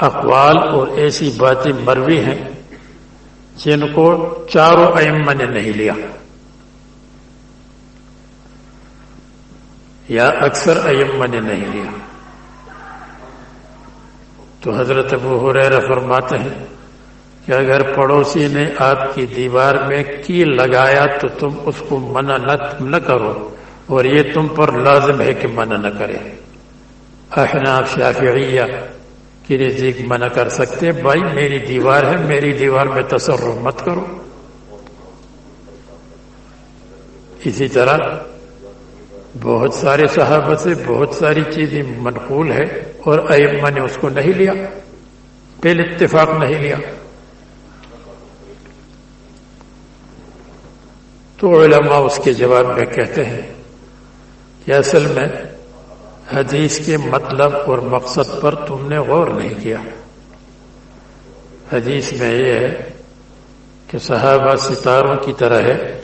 اقوال اور ایسی باتیں مروی ہیں جن کو چاروں ائمہ نے نہیں لیا۔ یا اکثر ائمہ نے نہیں لیا۔ تو حضرت ابو حریر فرماتے ہیں کہ اگر پڑوسی نے آپ کی دیوار میں کی لگایا تو تم اس کو منع نہ کرو اور یہ تم پر لازم ہے کہ منع نہ کرے۔ احناف شافعیہ کی رزق منع کر سکتے بھائی میری دیوار ہے، میری دیوار میں تصرف مت کرو۔ اسی طرح بہت سارے صحابہ سے بہت ساری چیزیں منقول ہے اور ائمہ نے اس کو نہیں لیا، پہلے اتفاق نہیں لیا۔ تو علماء اس کے جواب میں کہتے ہیں کہ اصل میں حدیث کے مطلب اور مقصد پر تم نے غور نہیں کیا۔ حدیث میں یہ ہے کہ صحابہ ستاروں کی طرح ہے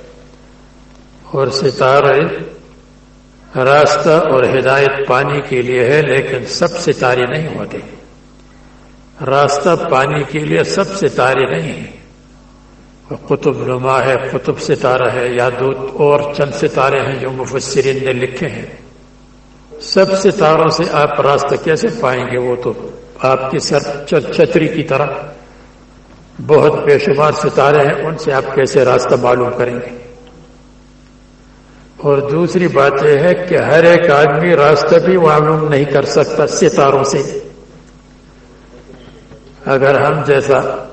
اور ستارے راستہ اور ہدایت پانی کے لیے ہے، لیکن سب ستارے نہیں ہوتے۔ راستہ پانی کے لیے سب ستارے نہیں ہیں۔ قطب نما ہے، قطب ستارہ ہے، یا دو اور چند ستارے ہیں جو مفسرین نے لکھے ہیں۔ سب ستاروں سے آپ راستہ کیسے پائیں گے وہ تو آپ کی سر چھتری کی طرح بہت بے شمار ستارے ہیں، ان سے آپ کیسے راستہ معلوم کریں گے؟ اور دوسری بات یہ ہے کہ ہر ایک آدمی راستہ بھی معلوم نہیں کر سکتا ستاروں سے۔ اگر ہم جیسا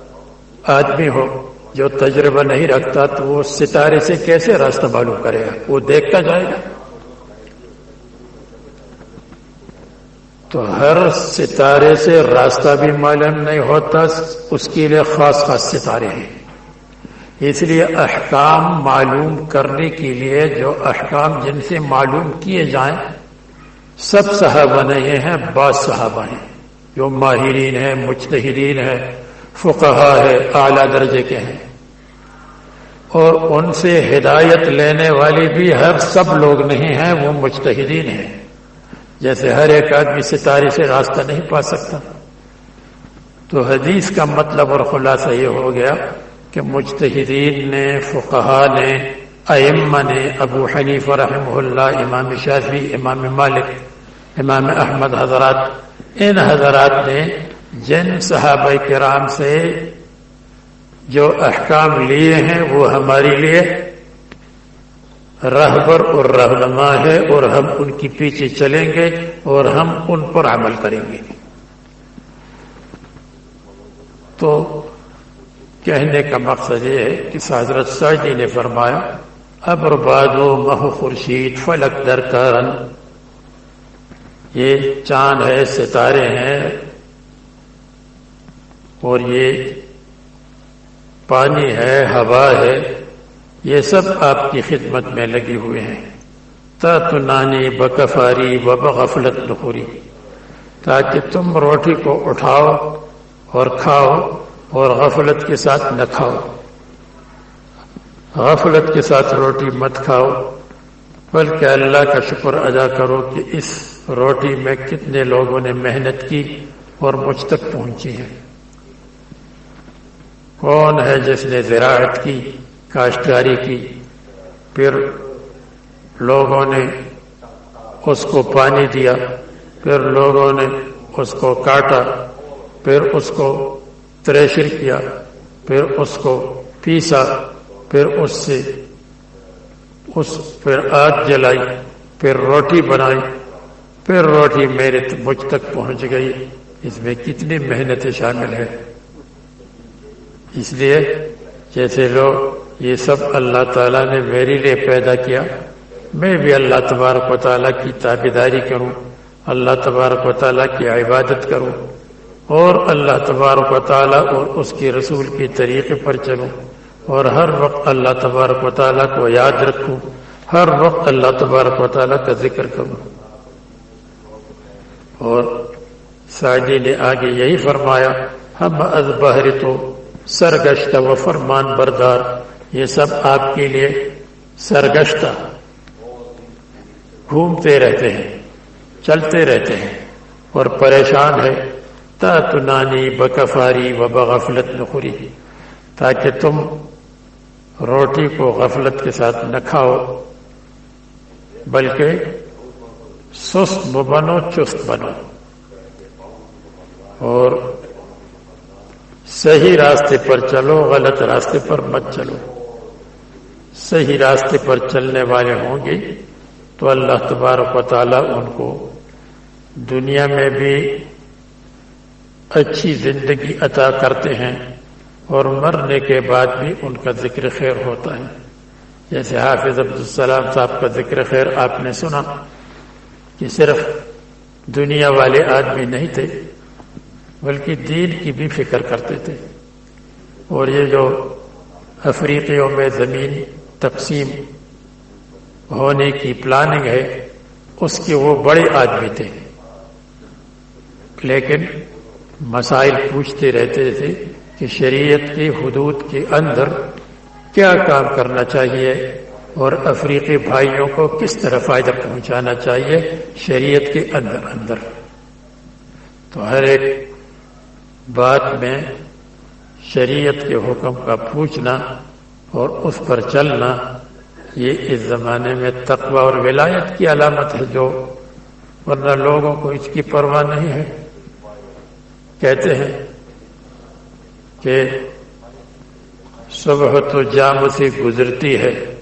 آدمی ہو جو تجربہ نہیں رکھتا تو وہ ستارے سے کیسے راستہ معلوم کرے گا؟ وہ دیکھتا جائے گا۔ تو ہر ستارے سے راستہ بھی معلوم نہیں ہوتا، اس کے لیے خاص خاص ستارے ہیں۔ اس لیے احکام معلوم کرنے کے لیے جو احکام جن سے معلوم کیے جائیں، سب صحابہ نہیں ہیں، بعض صحابہ ہیں۔ جو ماہرین ہیں، مجتہدین ہیں، فقہا ہے اعلی درجے کے ہیں۔ اور ان سے ہدایت لینے والی بھی ہر سب لوگ نہیں ہیں، وہ مجتہدین ہیں۔ جیسے ہر ایک آدمی ستارے سے راستہ نہیں پا سکتا۔ تو حدیث کا مطلب اور خلاصہ یہ ہو گیا کہ مجتہدین نے فقہ نے، ائمہ نے، ابو حنیف رحمہ اللہ، امام شافی امام مالک، امام احمد حضرات، ان حضرات نے جن صحابہ کرام سے جو احکام لیے ہیں وہ ہمارے لیے رہبر اور رہنما ہے اور ہم ان کی پیچھے چلیں گے اور ہم ان پر عمل کریں گے۔ تو کہنے کا مقصد یہ ہے کہ حضرت سعدی نے فرمایا، ابر بادو مہ خورشید فلک در کرن یہ چاند ہے، ستارے ہیں اور یہ پانی ہے، ہوا ہے۔ یہ سب آپ کی خدمت میں لگے ہوئے ہیں۔ تو نانی بکفاری و بغفلت نخوری۔ تاکہ تم روٹی کو اٹھاؤ اور کھاؤ اور غفلت کے ساتھ نہ کھاؤ۔ غفلت کے ساتھ روٹی مت کھاؤ، بلکہ اللہ کا شکر ادا کرو کہ اس روٹی میں کتنے لوگوں نے محنت کی اور مجھ تک پہنچی ہے۔ کون ہے جس نے زراعت کی؟ کاشتکاری کی۔ پھر لوگوں نے اس کو پانی دیا، پھر لوگوں نے اس کو کاٹا، پھر اس کو تریشر کیا، پھر اس کو پیسا، پھر اس سے اس پھر آگ جلائی، پھر روٹی بنائی، پھر روٹی میرے مجھ تک پہنچ گئی۔ اس میں کتنی محنتیں شامل ہیں۔ اس لیے جیسے لوگ یہ سب اللہ تعالیٰ نے میرے لیے پیدا کیا۔ میں بھی اللہ تبارک و تعالیٰ کی تابیداری کروں۔ اللہ تبارک و تعالیٰ کی عبادت کروں۔ اور اللہ تبارک و تعالیٰ اور اس کے رسول کے طریقے پر چلوں۔ اور ہر وقت اللہ تبارک و تعالیٰ کو یاد رکھوں۔ ہر وقت اللہ تبارک و تعالیٰ کا ذکر کروں۔ اور ساجی نے آگے یہی فرمایا، ہم از بحر تو سرگشت و فرمان بردار۔ یہ سب آپ کے لیے سرگشتہ گھومتے رہتے ہیں، چلتے رہتے ہیں اور پریشان ہے تا تنانی بکفاری و بغفلت نخوری تاکہ تم روٹی کو غفلت کے ساتھ نہ کھاؤ، بلکہ سست بنو، چست بنو۔ اور صحیح راستے پر چلو، غلط راستے پر مت چلو۔ صحیح راستے پر چلنے والے ہوں گے تو اللہ تبارک و تعالیٰ ان کو دنیا میں بھی اچھی زندگی عطا کرتے ہیں اور مرنے کے بعد بھی ان کا ذکر خیر ہوتا ہے۔ جیسے حافظ عبدالسلام صاحب کا ذکر خیر آپ نے سنا کہ صرف دنیا والے آدمی نہیں تھے، بلکہ دین کی بھی فکر کرتے تھے۔ اور یہ جو افریقیوں میں زمین تقسیم ہونے کی پلاننگ ہے، اس کے وہ بڑے آدمی تھے۔ لیکن مسائل پوچھتے رہتے تھے کہ شریعت کی حدود کے اندر کیا کام کرنا چاہیے اور افریقی بھائیوں کو کس طرح فائدہ پہنچانا چاہیے شریعت کے اندر اندر۔ تو ہر ایک بات میں شریعت کے حکم کا پوچھنا اور اس پر چلنا یہ اس زمانے میں تقوی اور ولایت کی علامت ہے جو ورنہ لوگوں کو اس کی پرواہ نہیں ہے۔ کہتے ہیں کہ صبح تو جام سے گزرتی ہے،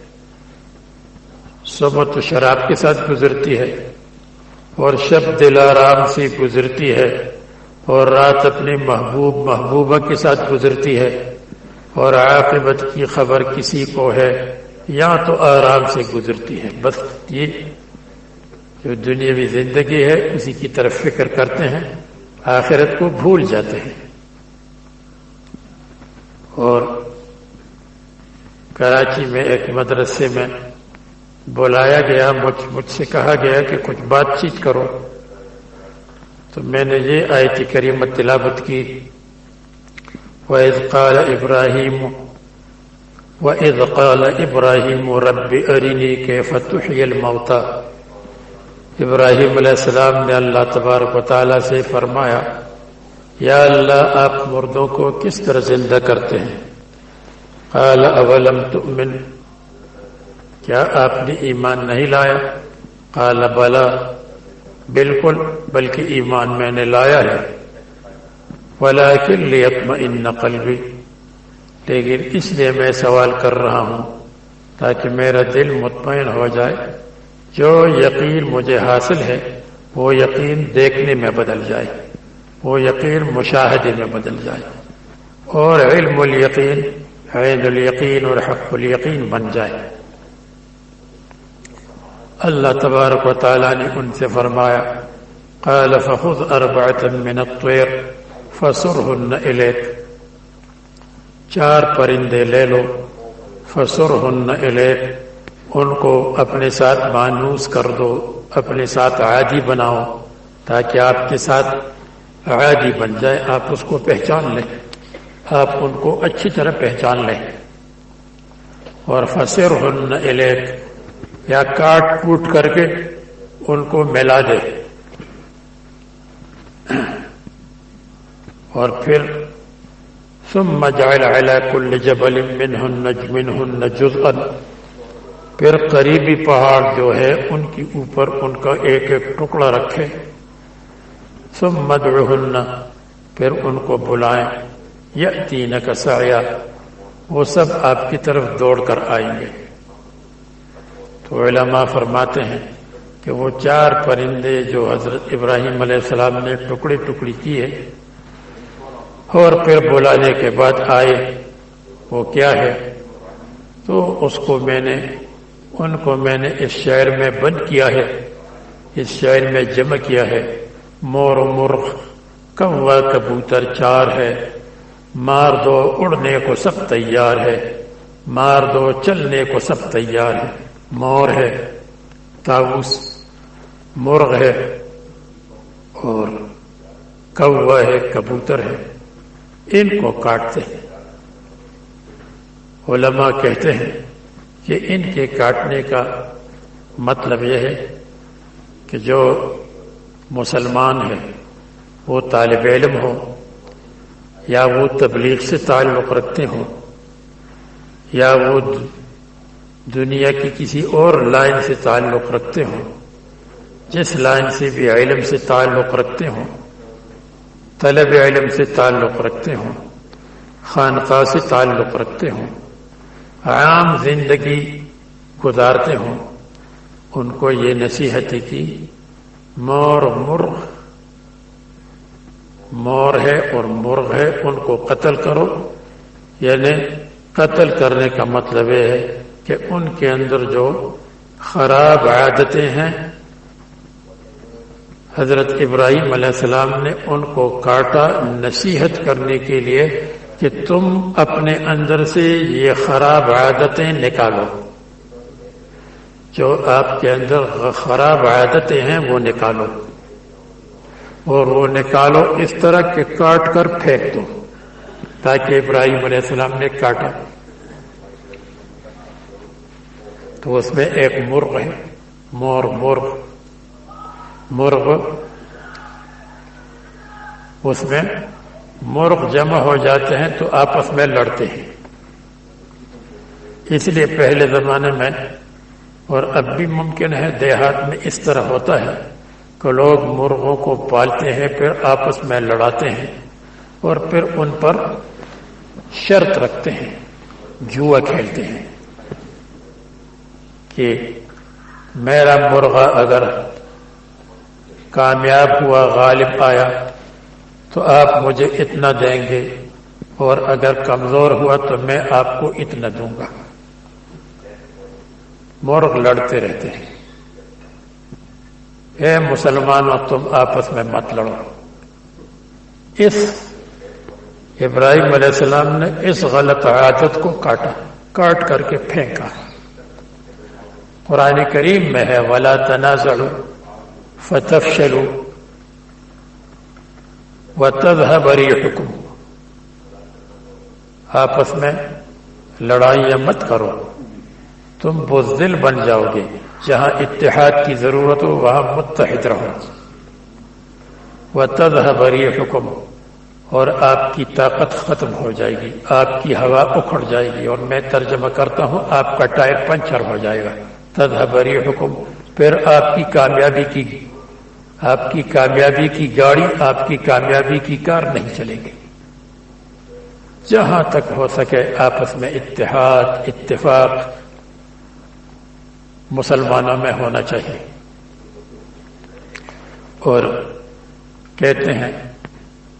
صبح تو شراب کے ساتھ گزرتی ہے اور شب دل آرام سے گزرتی ہے اور رات اپنے محبوب، محبوبہ کے ساتھ گزرتی ہے۔ اور عاقبت کی خبر کسی کو ہے، یا تو آرام سے گزرتی ہے۔ بس یہ جو دنیاوی زندگی ہے، اسی کی طرف فکر کرتے ہیں، آخرت کو بھول جاتے ہیں۔ اور کراچی میں ایک مدرسے میں بلایا گیا، مجھ مجھ سے کہا گیا کہ کچھ بات چیت کرو۔ تو میں نے یہ آیت کریم تلاوت کی۔ وَإِذْ قَالَ إِبْرَاهِيمُ وَإِذْ قَالَ إِبْرَاهِيمُ رَبِّ أَرِنِي كَيْفَ تُحْيِي الْمَوْتَى ابراہیم علیہ السلام نے اللہ تبارک و تعالیٰ سے فرمایا، یا اللہ، آپ مردوں کو کس طرح زندہ کرتے ہیں؟ قال اولم تؤمن؟ کیا آپ نے ایمان نہیں لایا؟ قال، بلا، بالکل، بلکہ ایمان میں نے لایا ہے۔ ولكن ليطمئن قلبي لیکن اس لیے میں سوال کر رہا ہوں تاکہ میرا دل مطمئن ہو جائے۔ جو یقین مجھے حاصل ہے، وہ یقین دیکھنے میں بدل جائے۔ وہ یقین مشاہدے میں بدل جائے۔ اور علم الیقین، عین الیقین اور حق الیقین بن جائے۔ اللہ تبارک و تعالیٰ نے ان سے فرمایا، قال فخذ اربعة من الطير فسرهن اليك چار پرندے لے لو. فسرهن اليك ان کو اپنے ساتھ مانوس کر دو. اپنے ساتھ عادی بناؤ تاکہ آپ کے ساتھ عادی بن جائے. آپ اس کو پہچان لیں. آپ ان کو اچھی طرح پہچان لیں. اور فصر ہن الیک یا کاٹ کوٹ کر کے ان کو ملا دے. اور پھر ثم جعل على كل جبل منهن منهن جزءا۔ پھر قریبی پہاڑ جو ہے ان کی اوپر ان کا ایک ایک ٹکڑا رکھے۔ سب مد پھر ان کو بلائیں۔ یا تین وہ سب آپ کی طرف دوڑ کر آئیں گے۔ تو علماء فرماتے ہیں کہ وہ چار پرندے جو حضرت ابراہیم علیہ السلام نے ٹکڑی ٹکڑی کی ہے اور پھر بلانے کے بعد آئے، وہ کیا ہے؟ تو اس کو میں نے، ان کو میں نے اس شہر میں بند کیا ہے، اس شہر میں جمع کیا ہے، مور مرغ کوا کبوتر چار ہے، مار دو اڑنے کو سب تیار ہے، مار دو چلنے کو سب تیار ہے، مور ہے تاؤس مرغ ہے، اور کوا ہے، کبوتر ہے۔ ان کو کاٹتے ہیں۔ علماء کہتے ہیں کہ ان کے کاٹنے کا مطلب یہ ہے کہ جو مسلمان ہے وہ طالب علم ہو یا وہ تبلیغ سے تعلق رکھتے ہوں یا وہ دنیا کی کسی اور لائن سے تعلق رکھتے ہوں، جس لائن سے بھی علم سے تعلق رکھتے ہوں۔ طلب علم سے تعلق رکھتے ہوں، خانقاہ سے تعلق رکھتے ہوں، عام زندگی گزارتے ہوں۔ ان کو یہ نصیحت کی مور مرغ مور ہے اور مرغ ہے، ان کو قتل کرو۔ یعنی قتل کرنے کا مطلب یہ ہے کہ ان کے اندر جو خراب عادتیں ہیں حضرت ابراہیم علیہ السلام نے ان کو کاٹا نصیحت کرنے کے لیے کہ تم اپنے اندر سے یہ خراب عادتیں نکالو۔ جو آپ کے اندر خراب عادتیں ہیں وہ نکالو۔ اور وہ نکالو اس طرح کہ کاٹ کر پھینک دو تاکہ ابراہیم علیہ السلام نے کاٹا۔ تو اس میں ایک مرغ ہے۔ مور مرغ۔ مرغ، اس میں مرغ جمع ہو جاتے ہیں تو آپس میں لڑتے ہیں۔ اس لیے پہلے زمانے میں اور اب بھی ممکن ہے دیہات میں اس طرح ہوتا ہے کہ لوگ مرغوں کو پالتے ہیں پھر آپس میں لڑاتے ہیں اور پھر ان پر شرط رکھتے ہیں جوا کھیلتے ہیں کہ میرا مرغا اگر کامیاب ہوا، غالب آیا۔ تو آپ مجھے اتنا دیں گے، اور اگر کمزور ہوا تو میں آپ کو اتنا دوں گا۔ مرغ لڑتے رہتے ہیں۔ اے مسلمانوں، تم آپس میں مت لڑو۔ اس ابراہیم علیہ السلام نے اس غلط عادت کو کاٹا، کاٹ کر کے پھینکا۔ قرآن کریم میں ہے، ولا تنازع فتف شلو و حکم آپس میں لڑائیاں مت کرو. تم بزدل بن جاؤ گے جہاں اتحاد کی ضرورت ہو، وہاں متحد رہو. وہ تد حکم اور آپ کی طاقت ختم ہو جائے گی. آپ کی ہوا اکھڑ جائے گی اور میں ترجمہ کرتا ہوں، آپ کا ٹائر پنچر ہو جائے گا. تد حکم پھر آپ کی کامیابی کی آپ کی کامیابی کی گاڑی آپ کی کامیابی کی کار نہیں چلے گی۔ جہاں تک ہو سکے آپس میں اتحاد، اتفاق مسلمانوں میں ہونا چاہیے۔ اور کہتے ہیں،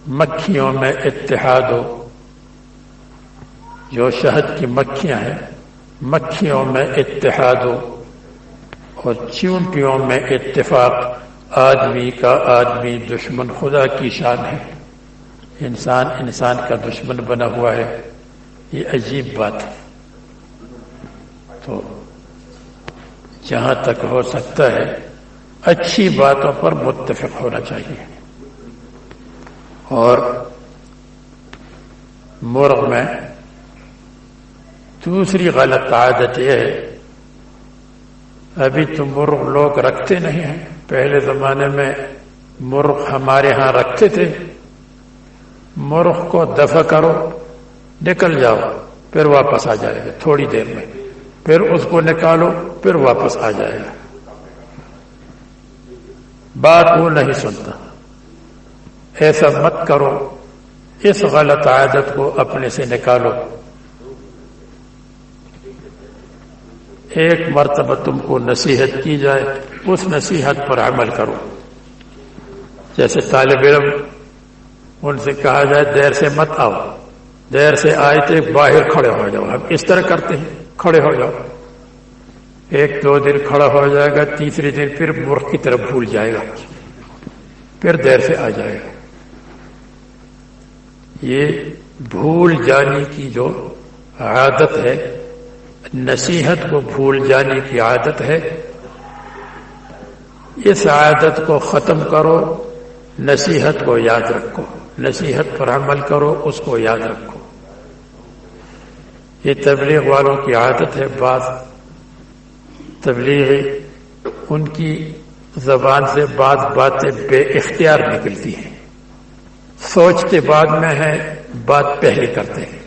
مکھیوں میں اتحاد ہو۔ جو شہد کی مکھیاں ہیں، مکھیوں میں اتحاد ہو۔ اور چونٹیوں میں اتفاق آدمی کا آدمی دشمن خدا کی شان ہے۔ انسان انسان کا دشمن بنا ہوا ہے۔ یہ عجیب بات ہے۔ تو جہاں تک ہو سکتا ہے، اچھی باتوں پر متفق ہونا چاہیے۔ اور مرغ میں دوسری غلط عادت یہ ہے، ابھی تو مرغ لوگ رکھتے نہیں ہیں۔ پہلے زمانے میں مرغ ہمارے ہاں رکھتے تھے۔ مرغ کو دفع کرو، نکل جاؤ، پھر واپس آ جائے گا، تھوڑی دیر میں۔ پھر اس کو نکالو، پھر واپس آ جائے گا۔ بات وہ نہیں سنتا۔ ایسا مت کرو، اس غلط عادت کو اپنے سے نکالو۔ ایک مرتبہ تم کو نصیحت کی جائے، اس نصیحت پر عمل کرو۔ جیسے طالب علم ان سے کہا جائے، دیر سے مت آؤ۔ دیر سے آئے تھے باہر کھڑے ہو جاؤ۔ ہم اس طرح کرتے ہیں، کھڑے ہو جاؤ۔ ایک دو دن کھڑا ہو جائے گا، تیسرے دن پھر مرخ کی طرف بھول جائے گا۔ پھر دیر سے آ جائے گا۔ یہ بھول جانے کی جو عادت ہے نصیحت کو بھول جانے کی عادت ہے۔ اس عادت کو ختم کرو، نصیحت کو یاد رکھو۔ نصیحت پر عمل کرو، اس کو یاد رکھو۔ یہ تبلیغ والوں کی عادت ہے۔ بعض تبلیغ ان کی زبان سے بعض باتیں بے اختیار نکلتی ہیں۔ سوچتے بعد میں ہے بات پہلے کرتے ہیں۔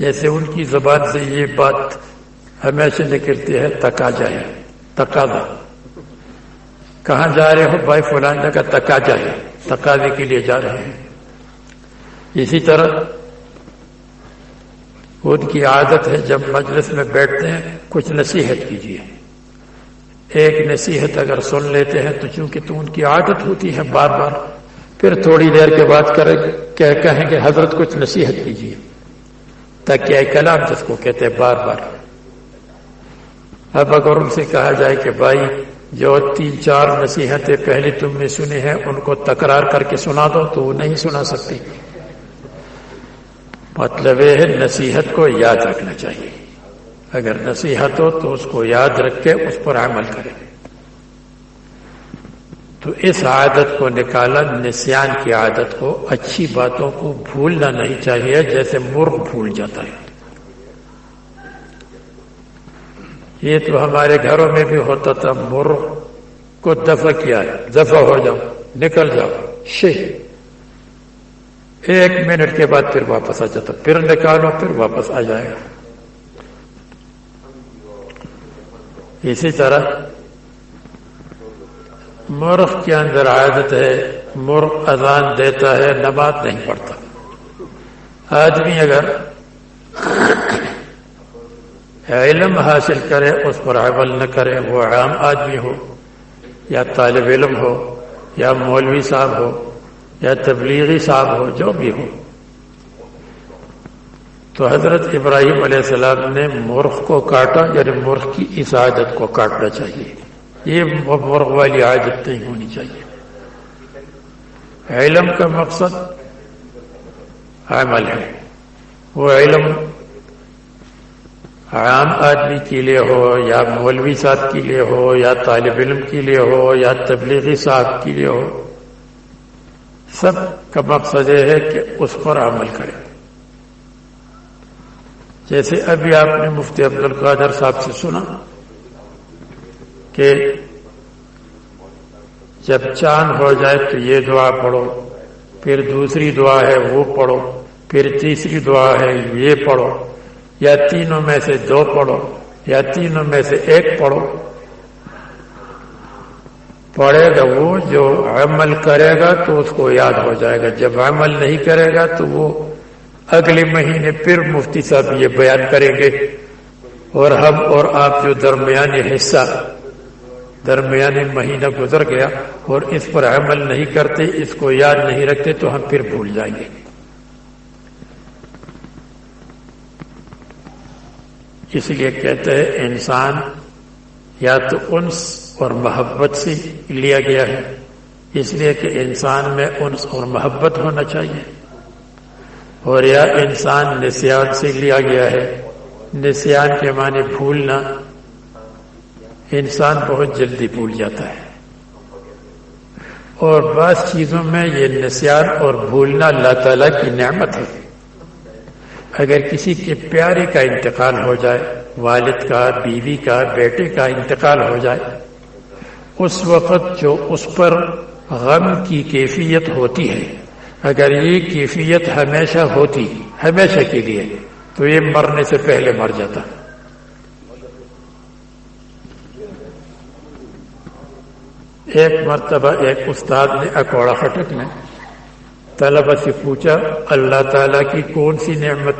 جیسے ان کی زبان سے یہ بات ہمیشہ نکلتی ہے، تکا جائے تقاضا کہاں جا رہے ہو؟ بھائی فلان جگہ تکا جائے تقاضے کے لیے جا رہے ہیں۔ اسی طرح ان کی عادت ہے، جب مجلس میں بیٹھتے ہیں، کچھ نصیحت کیجیے۔ ایک نصیحت اگر سن لیتے ہیں تو چونکہ تو ان کی عادت ہوتی ہے بار بار، پھر تھوڑی دیر کے بعد کرے کہیں گے حضرت کچھ نصیحت کیجیے۔ تاکہ کلام جس کو کہتے ہیں بار بار۔ اب اگر ان سے کہا جائے کہ بھائی، جو تین چار نصیحتیں پہلے تم نے سنی ہیں، ان کو تکرار کر کے سنا دو، تو وہ نہیں سنا سکتی۔ مطلب ہے، نصیحت کو یاد رکھنا چاہیے۔ اگر نصیحت ہو تو اس کو یاد رکھ کے اس پر عمل کرے تو اس عادت کو نکالا، نسیان کی عادت کو، اچھی باتوں کو بھولنا نہیں چاہیے، جیسے مرغ بھول جاتا ہے۔ یہ تو ہمارے گھروں میں بھی ہوتا تھا، مرغ کو دفع کیا ہے، دفع ہو جاؤ، نکل جاؤ شی ایک منٹ کے بعد پھر واپس آ جاتا، پھر نکالو، پھر واپس آ جائے گا۔ اسی طرح مرغ کے اندر عادت ہے مرغ اذان دیتا ہے، نماز نہیں پڑتا آدمی اگر علم حاصل کرے، اس پر عمل نہ کرے، وہ عام آدمی ہو، یا طالب علم ہو، یا مولوی صاحب ہو، یا تبلیغی صاحب ہو، جو بھی ہو۔ تو حضرت ابراہیم علیہ السلام نے مرخ کو کاٹا یعنی مرخ کی اس عادت کو کاٹنا چاہیے۔ یہ مرغ والی عادت نہیں ہونی چاہیے۔ علم کا مقصد عمل ہے۔ وہ علم عام آدمی کے لیے ہو، یا مولوی صاحب کے لیے ہو، یا طالب علم کے لیے ہو، یا تبلیغی صاحب کے لیے ہو۔ سب کا مقصد یہ ہے کہ اس پر عمل کرے جیسے ابھی آپ نے مفتی عبد القادر صاحب سے سنا۔ کہ جب چاند ہو جائے تو یہ دعا پڑھو، پھر دوسری دعا ہے وہ پڑھو، پھر تیسری دعا ہے یہ پڑھو، یا تینوں میں سے دو پڑھو، یا تینوں میں سے ایک پڑھو۔ پڑھے گا وہ جو عمل کرے گا تو اس کو یاد ہو جائے گا، جب عمل نہیں کرے گا تو وہ اگلے مہینے پھر مفتی صاحب یہ بیان کریں گے۔ اور ہم اور آپ جو درمیانی حصہ درمیانی مہینہ گزر گیا اور اس پر عمل نہیں کرتے، اس کو یاد نہیں رکھتے، تو ہم پھر بھول جائیں گے۔ اس لیے کہتے ہیں، انسان یا تو انس اور محبت سے لیا گیا ہے۔ اس لیے کہ انسان میں انس اور محبت ہونا چاہیے۔ اور یا انسان نسیان سے لیا گیا ہے۔ نسیان کے معنی بھولنا انسان بہت جلدی بھول جاتا ہے۔ اور بعض چیزوں میں یہ نسیان اور بھولنا اللہ تعالیٰ کی نعمت ہے۔ اگر کسی کے پیارے کا انتقال ہو جائے، والد کا، بیوی کا، بیٹے کا انتقال ہو جائے، اس وقت جو اس پر غم کی کیفیت ہوتی ہے، اگر یہ کیفیت ہمیشہ ہوتی، ہمیشہ کے لیے، تو یہ مرنے سے پہلے مر جاتا۔ ایک مرتبہ ایک استاد نے اکوڑا خٹک نے طلبہ سے پوچھا، اللہ تعالی کی کون سی نعمت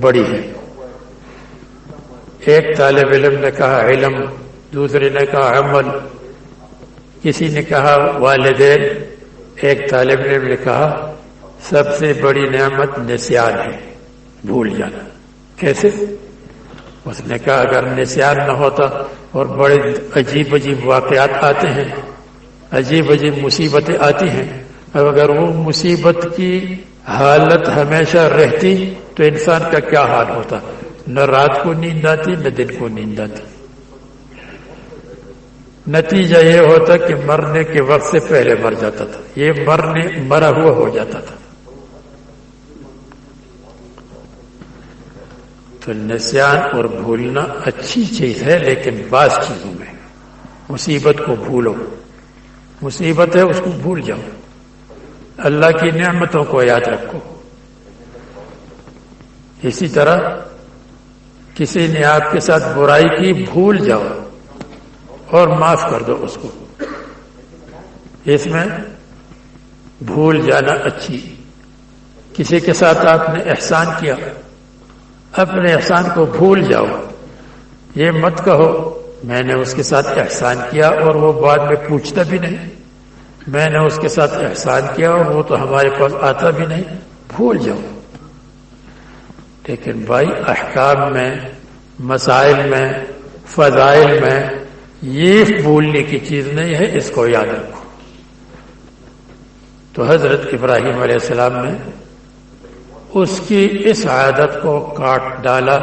بڑی ہے؟ ایک طالب علم نے کہا، علم. دوسرے نے کہا، عمل. کسی نے کہا، والدین. ایک طالب علم نے کہا، سب سے بڑی نعمت نسیان ہے. بھول جانا. کیسے؟ اس نے کہا، اگر نسیان نہ ہوتا اور بڑے عجیب عجیب واقعات آتے ہیں، عجیب عجیب مصیبتیں آتی ہیں۔ اب اگر وہ مصیبت کی حالت ہمیشہ رہتی تو انسان کا کیا حال ہوتا؟ نہ رات کو نیند آتی، نہ دن کو نیند آتی۔ نتیجہ یہ ہوتا کہ مرنے کے وقت سے پہلے مر جاتا تھا۔ یہ مرنے، مرا ہوا ہو جاتا تھا۔ تو نسیان اور بھولنا اچھی چیز ہے، لیکن بعض چیزوں میں۔ مصیبت کو بھولو۔ مصیبت ہے، اس کو بھول جاؤ۔ اللہ کی نعمتوں کو یاد رکھو۔ اسی طرح کسی نے آپ کے ساتھ برائی کی، بھول جاؤ اور معاف کر دو اس کو۔ اس میں بھول جانا اچھی۔ کسی کے ساتھ آپ نے احسان کیا۔ اپنے احسان کو بھول جاؤ۔ یہ مت کہو، میں نے اس کے ساتھ احسان کیا اور وہ بعد میں پوچھتا بھی نہیں۔ میں نے اس کے ساتھ احسان کیا اور وہ تو ہمارے پاس آتا بھی نہیں۔ بھول جاؤ۔ لیکن بھائی، احکام میں، مسائل میں، فضائل میں یہ بھولنے کی چیز نہیں ہے، اس کو یاد رکھو۔ تو حضرت ابراہیم علیہ السلام نے اس کی اس عادت کو کاٹ ڈالا۔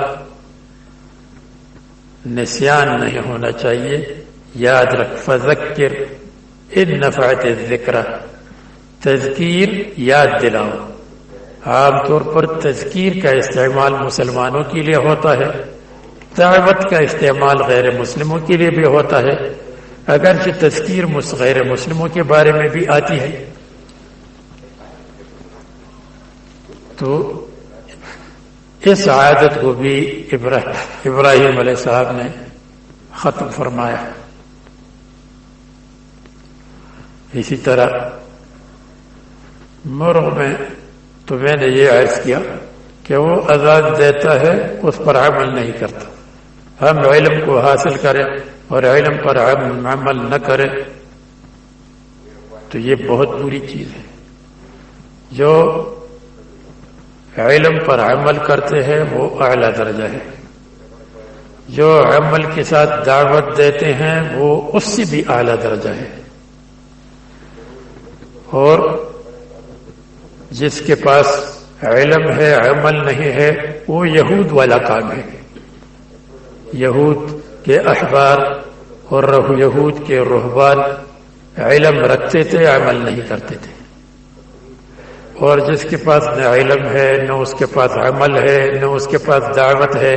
نسیان نہیں ہونا چاہیے۔ یاد رکھ، فذکر۔ ان نفعت ذکر تذکیر یاد دلاؤ۔ عام طور پر تذکیر کا استعمال مسلمانوں کے لیے ہوتا ہے۔ دعوت کا استعمال غیر مسلموں کے لیے بھی ہوتا ہے۔ اگرچہ تذکیر غیر مسلموں کے بارے میں بھی آتی ہے۔ تو اس عادت کو بھی ابراہیم علیہ صاحب نے ختم فرمایا۔ اسی طرح مرغ میں تو میں نے یہ عرض کیا کہ وہ آزاد دیتا ہے، اس پر عمل نہیں کرتا۔ ہم علم کو حاصل کریں اور علم پر عمل نہ کریں۔ تو یہ بہت بری چیز ہے۔ جو علم پر عمل کرتے ہیں، وہ اعلیٰ درجہ ہے۔ جو عمل کے ساتھ دعوت دیتے ہیں، وہ اس سے بھی اعلیٰ درجہ ہے۔ اور جس کے پاس علم ہے، عمل نہیں ہے، وہ یہود والا کام ہے۔ یہود کے اخبار اور یہود کے رحبان علم رکھتے تھے، عمل نہیں کرتے تھے۔ اور جس کے پاس نہ علم ہے، نہ اس کے پاس عمل ہے، نہ اس کے پاس دعوت ہے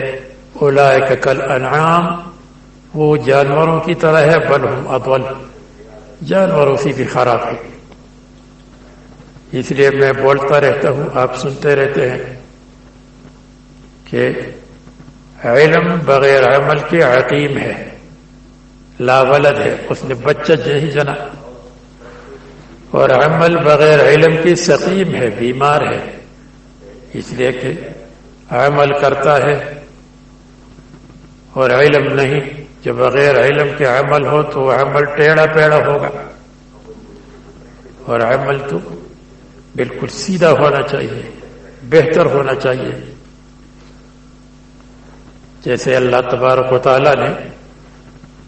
اولا کل انعام وہ جانوروں کی طرح ہے، بل ہم اطول جانوروں سے بھی خراب ہے اس لیے میں بولتا رہتا ہوں، آپ سنتے رہتے ہیں کہ علم بغیر عمل کے عقیم ہے لاولد ہے، اس نے بچہ نہیں جنا۔ اور عمل بغیر علم کی سقیم ہے، بیمار ہے۔ اس لیے کہ عمل کرتا ہے اور علم نہیں۔ جو بغیر علم کے عمل ہو تو وہ عمل ٹیڑھا پیڑا ہوگا۔ اور عمل تو بالکل سیدھا ہونا چاہیے، بہتر ہونا چاہیے۔ جیسے اللہ تبارک و تعالیٰ نے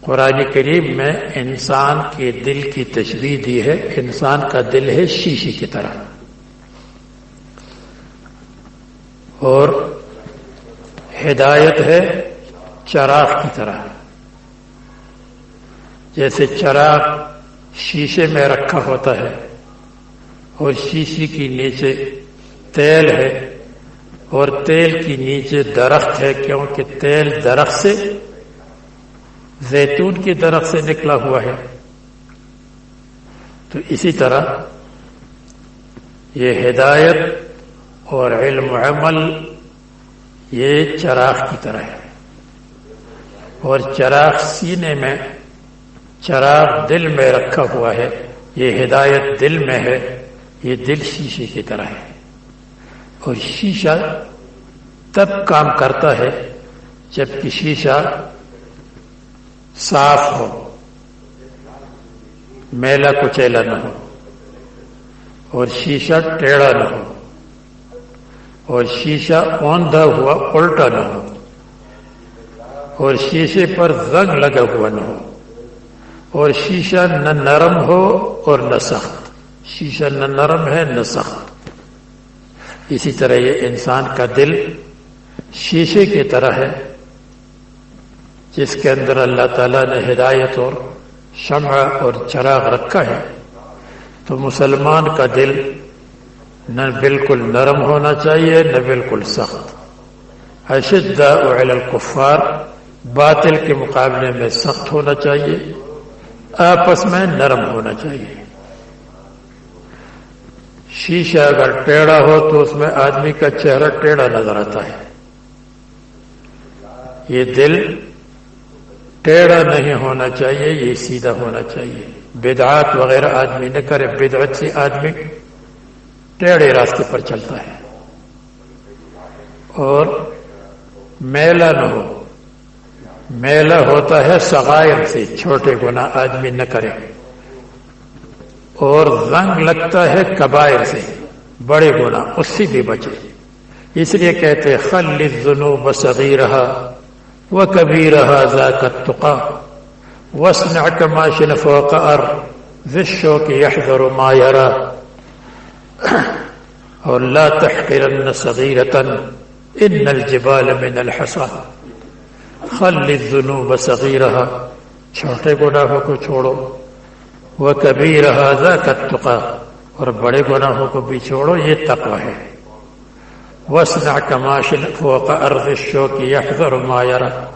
قرآن کریم میں انسان کے دل کی تشریح دی ہے انسان کا دل ہے شیشی کی طرح۔ اور ہدایت ہے چراغ کی طرح۔ جیسے چراغ شیشے میں رکھا ہوتا ہے اور شیشی کی نیچے تیل ہے اور تیل کی نیچے درخت ہے کیونکہ تیل درخت سے زیتون کی درخت سے نکلا ہوا ہے۔ تو اسی طرح یہ ہدایت اور علم عمل یہ چراغ کی طرح ہے۔ اور چراغ سینے میں چراغ دل میں رکھا ہوا ہے۔ یہ ہدایت دل میں ہے۔ یہ دل شیشے کی طرح ہے۔ اور شیشہ تب کام کرتا ہے جبکہ شیشہ صاف ہو۔ میلا کچیلا نہ ہو۔ اور شیشہ ٹیڑھا نہ ہو۔ اور شیشہ اوندھا ہوا الٹا نہ ہو۔ اور شیشے پر زنگ لگا ہوا نہ ہو۔ اور شیشہ نہ نرم ہو اور نہ سخت۔ شیشہ نہ نرم ہے نہ سخت۔ اسی طرح یہ انسان کا دل شیشے کی طرح ہے۔ جس کے اندر اللہ تعالیٰ نے ہدایت اور شمع اور چراغ رکھا ہے، تو مسلمان کا دل نہ بالکل نرم ہونا چاہیے، نہ بالکل سخت۔ اشد الکفار باطل کے مقابلے میں سخت ہونا چاہیے، آپس میں نرم ہونا چاہیے۔ شیشہ اگر ٹیڑھا ہو تو اس میں آدمی کا چہرہ ٹیڑھا نظر آتا ہے۔ یہ دل ٹیڑھا نہیں ہونا چاہیے، یہ سیدھا ہونا چاہیے۔ بدعات وغیرہ آدمی نہ کرے، بدعت سے آدمی ٹیڑھے راستے پر چلتا ہے۔ اور میلا نہ ہو میلا ہوتا ہے سغائر سے، چھوٹے گنا آدمی نہ کرے۔ اور رنگ لگتا ہے کبائر سے، بڑے گنا اس سے بھی بچے۔ اس لیے کہتے خل ذنوب صغیرہ وكبيرها ذاك التقى واصنع كماشن فوق أر ذي الشوك يحذر ما يرى اور لا تحقرن صغيرة إن الجبال من الحصى خل ذنوب صغیرہ چھوٹے گناہوں کو چھوڑو۔ وہ کبھی رہا تقا اور بڑے گناہوں کو بھی چھوڑو، یہ تقوی ہے۔ وسنا کماشن فوق ارض شو کی یحذر ما یرا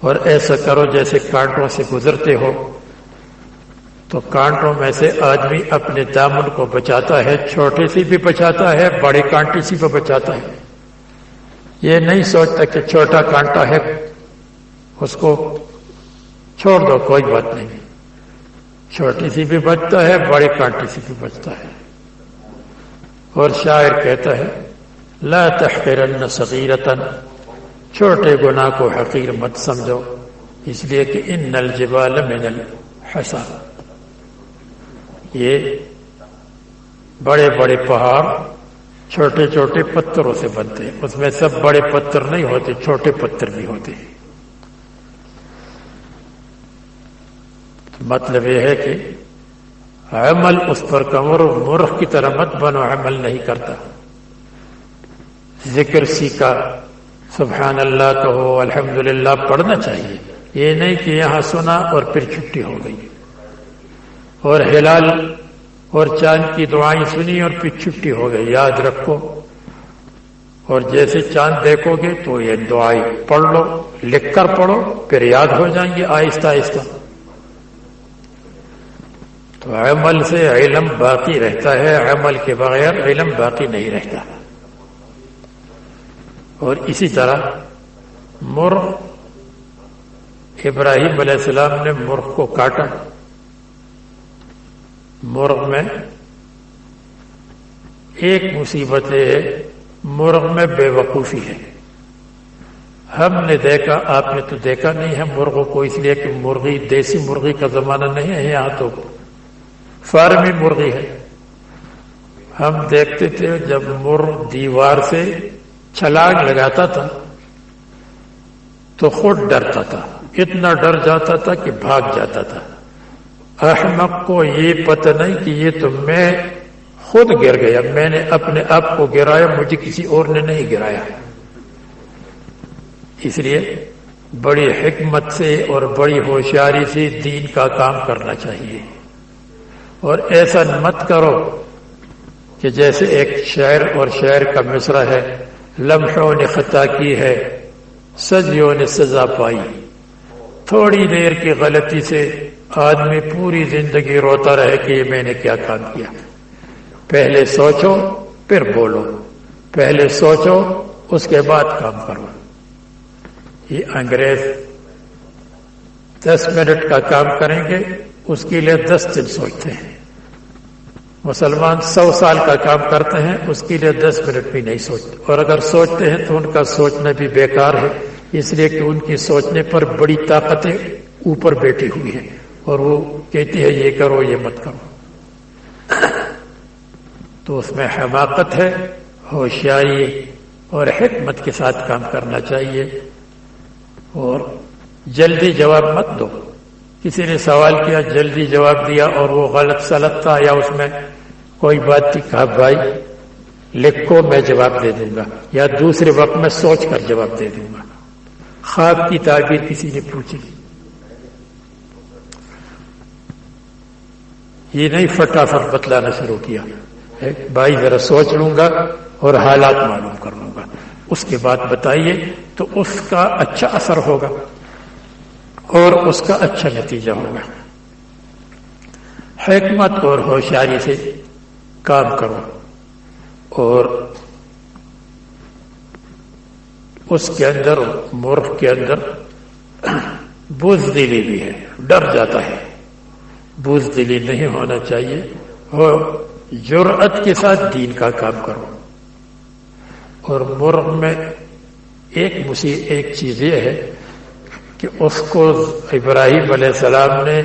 اور ایسا کرو جیسے کانٹوں سے گزرتے ہو۔ تو کانٹوں میں سے آدمی اپنے دامن کو بچاتا ہے، چھوٹے سی بھی بچاتا ہے، بڑے کانٹے سی بھی بچاتا ہے۔ یہ نہیں سوچتا کہ چھوٹا کانٹا ہے، اس کو چھوڑ دو، کوئی بات نہیں۔ چھوٹی سی بھی بچتا ہے، بڑے کانٹے سی بھی بچتا ہے۔ اور شاعر کہتا ہے لا تحقرن صغیرتا، چھوٹے گناہ کو حقیر مت سمجھو، اس لیے کہ ان الجبال من الحسا یہ بڑے بڑے پہاڑ چھوٹے چھوٹے پتھروں سے بنتے ہیں۔ اس میں سب بڑے پتھر نہیں ہوتے، چھوٹے پتھر بھی ہوتے ہیں۔ مطلب یہ ہے کہ عمل اس پر کمر مرخ کی طرح مت بنو، عمل نہیں کرتا۔ ذکر سیکھا سبحان اللہ کہو الحمد للہ پڑھنا چاہیے۔ یہ نہیں کہ یہاں سنا اور پھر چھٹی ہو گئی۔ اور ہلال اور چاند کی دعائیں سنی اور پھر چھٹی ہو گئی۔ یاد رکھو۔ اور جیسے چاند دیکھو گے تو یہ دعائیں پڑھ لو، لکھ کر پڑھو، پھر یاد ہو جائیں گے آہستہ آہستہ۔ تو عمل سے علم باقی رہتا ہے، عمل کے بغیر علم باقی نہیں رہتا۔ اور اسی طرح مرغ، ابراہیم علیہ السلام نے مرغ کو کاٹا۔ مرغ میں ایک مصیبت ہے، مرغ میں بے وقوفی ہے۔ ہم نے دیکھا، آپ نے تو دیکھا نہیں ہے مرغوں کو اس لیے کہ مرغی، دیسی مرغی کا زمانہ نہیں ہے یہاں تو۔ فارمی مرغی ہے۔ ہم دیکھتے تھے جب مرغ دیوار سے چھلانگ لگاتا تھا تو خود ڈرتا تھا۔ اتنا ڈر جاتا تھا کہ بھاگ جاتا تھا۔ احمق کو یہ پتہ نہیں کہ یہ تو میں خود گر گیا۔ میں نے اپنے آپ کو گرایا، مجھے کسی اور نے نہیں گرایا۔ اس لیے بڑی حکمت سے اور بڑی ہوشیاری سے دین کا کام کرنا چاہیے۔ اور ایسا مت کرو کہ جیسے ایک شعر اور شعر کا مصرع ہے۔ لمحوں نے خطا کی ہے سجیوں نے سزا پائی۔ تھوڑی دیر کی غلطی سے آدمی پوری زندگی روتا رہے کہ یہ میں نے کیا کام کیا۔ پہلے سوچو، پھر بولو۔ پہلے سوچو، اس کے بعد کام کرو۔ یہ انگریز دس منٹ کا کام کریں گے، اس کے لیے دس دن سوچتے ہیں۔ مسلمان سو سال کا کام کرتے ہیں، اس کے لیے دس منٹ بھی نہیں سوچتے اور اگر سوچتے ہیں تو ان کا سوچنا بھی بیکار ہے۔ اس لیے کہ ان کی سوچنے پر بڑی طاقتیں اوپر بیٹھی ہوئی ہیں۔ اور وہ کہتی ہے یہ کرو، یہ مت کرو۔ تو اس میں حماقت ہے، ہوشیاری اور حکمت کے ساتھ کام کرنا چاہیے۔ اور جلدی جواب مت دو۔ کسی نے سوال کیا، جلدی جواب دیا اور وہ غلط سلط تھا یا اس میں کوئی بات تھی، کہا، بھائی لکھو میں جواب دے دوں گا یا دوسرے وقت میں سوچ کر جواب دے دوں گا۔ خواب کی تعبیر کسی نے پوچھی۔ یہ نہیں فٹافٹ بتلانا شروع کیا۔ بھائی، ذرا سوچ لوں گا اور حالات معلوم کر لوں گا۔ اس کے بعد بتائیے تو اس کا اچھا اثر ہوگا۔ اور اس کا اچھا نتیجہ ہوگا۔ حکمت اور ہوشیاری سے کام کرو اور اس کے اندر مرخ کے اندر بزدلی بھی ہے، ڈر جاتا ہے۔ بزدلی نہیں ہونا چاہیے اور جرأت کے ساتھ دین کا کام کرو۔ اور مرغ میں ایک مصیب ایک چیز یہ ہے کہ اس کو ابراہیم علیہ السلام نے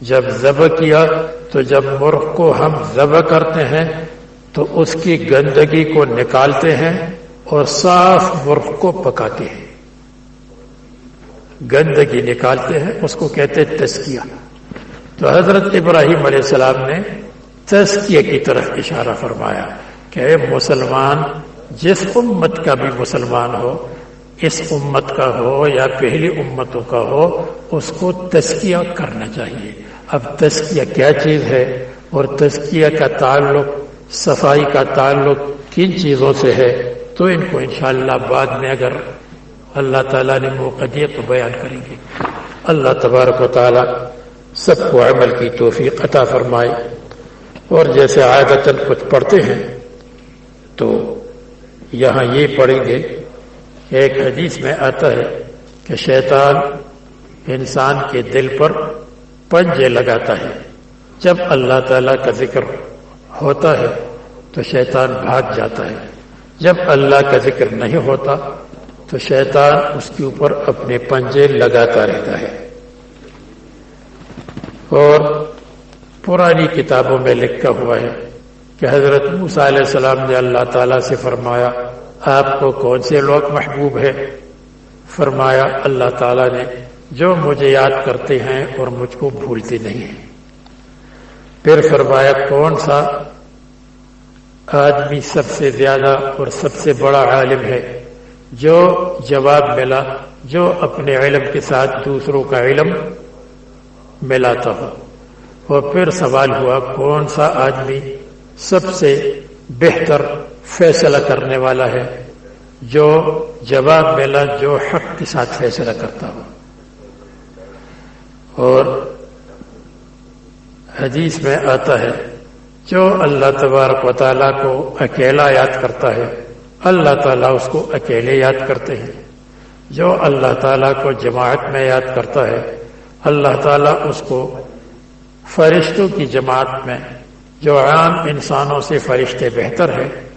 جب ذبح کیا، تو جب مرغ کو ہم ذبح کرتے ہیں، تو اس کی گندگی کو نکالتے ہیں اور صاف مرغ کو پکاتے ہیں۔ گندگی نکالتے ہیں، اس کو کہتے تسکیہ تو حضرت ابراہیم علیہ السلام نے تسکیہ کی طرف اشارہ فرمایا کہ اے مسلمان، جس امت کا بھی مسلمان ہو اس امت کا ہو یا پہلی امتوں کا ہو، اس کو تزکیہ کرنا چاہیے۔ اب تزکیہ کیا چیز ہے؟ اور تزکیہ کا تعلق، صفائی کا تعلق کن چیزوں سے ہے؟ تو ان کو انشاءاللہ بعد میں اگر اللہ تعالیٰ نے موقع دیا تو بیان کریں گے۔ اللہ تبارک و تعالیٰ سب کو عمل کی توفیق عطا فرمائے۔ اور جیسے عادت کچھ پڑھتے ہیں تو یہاں یہ پڑھیں گے ایک حدیث میں آتا ہے کہ شیطان انسان کے دل پر پنجے لگاتا ہے۔ جب اللہ تعالی کا ذکر ہوتا ہے تو شیطان بھاگ جاتا ہے۔ جب اللہ کا ذکر نہیں ہوتا تو شیطان اس کے اوپر اپنے پنجے لگاتا رہتا ہے۔ اور پرانی کتابوں میں لکھا ہوا ہے کہ حضرت موسیٰ علیہ السلام نے اللہ تعالیٰ سے فرمایا آپ کو کون سے لوگ محبوب ہے فرمایا، اللہ تعالیٰ نے، جو مجھے یاد کرتے ہیں اور مجھ کو بھولتے نہیں ہیں۔ پھر فرمایا، کون سا آدمی سب سے زیادہ اور سب سے بڑا عالم ہے؟ جو جواب ملا، جو اپنے علم کے ساتھ دوسروں کا علم ملاتا ہو۔ اور پھر سوال ہوا، کون سا آدمی سب سے بہتر فیصلہ کرنے والا ہے، جو جواب ملا، جو حق کے ساتھ فیصلہ کرتا ہو۔ اور حدیث میں آتا ہے، جو اللہ تبارک و تعالیٰ کو اکیلا یاد کرتا ہے، اللہ تعالیٰ اس کو اکیلے یاد کرتے ہیں۔ جو اللہ تعالیٰ کو جماعت میں یاد کرتا ہے، اللہ تعالیٰ اس کو فرشتوں کی جماعت میں، جو عام انسانوں سے فرشتے بہتر ہے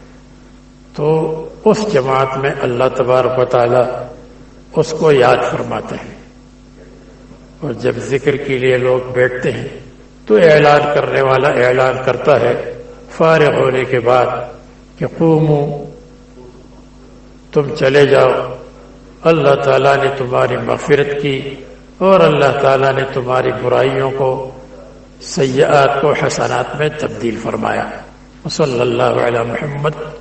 تو اس جماعت میں اللہ تبارک و تعالی اس کو یاد فرماتے ہیں۔ اور جب ذکر کے لیے لوگ بیٹھتے ہیں تو اعلان کرنے والا اعلان کرتا ہے فارغ ہونے کے بعد کہ قومو، تم چلے جاؤ۔ اللہ تعالیٰ نے تمہاری مغفرت کی اور اللہ تعالیٰ نے تمہاری برائیوں کو سیاحت کو، حسنات میں تبدیل فرمایا۔ صلی اللہ علیہ محمد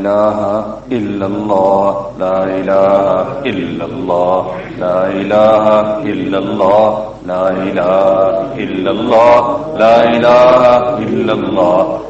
إله إلا الله، لا إله إلا الله، لا إله إلا الله، لا إله إلا الله، لا إله إلا الله.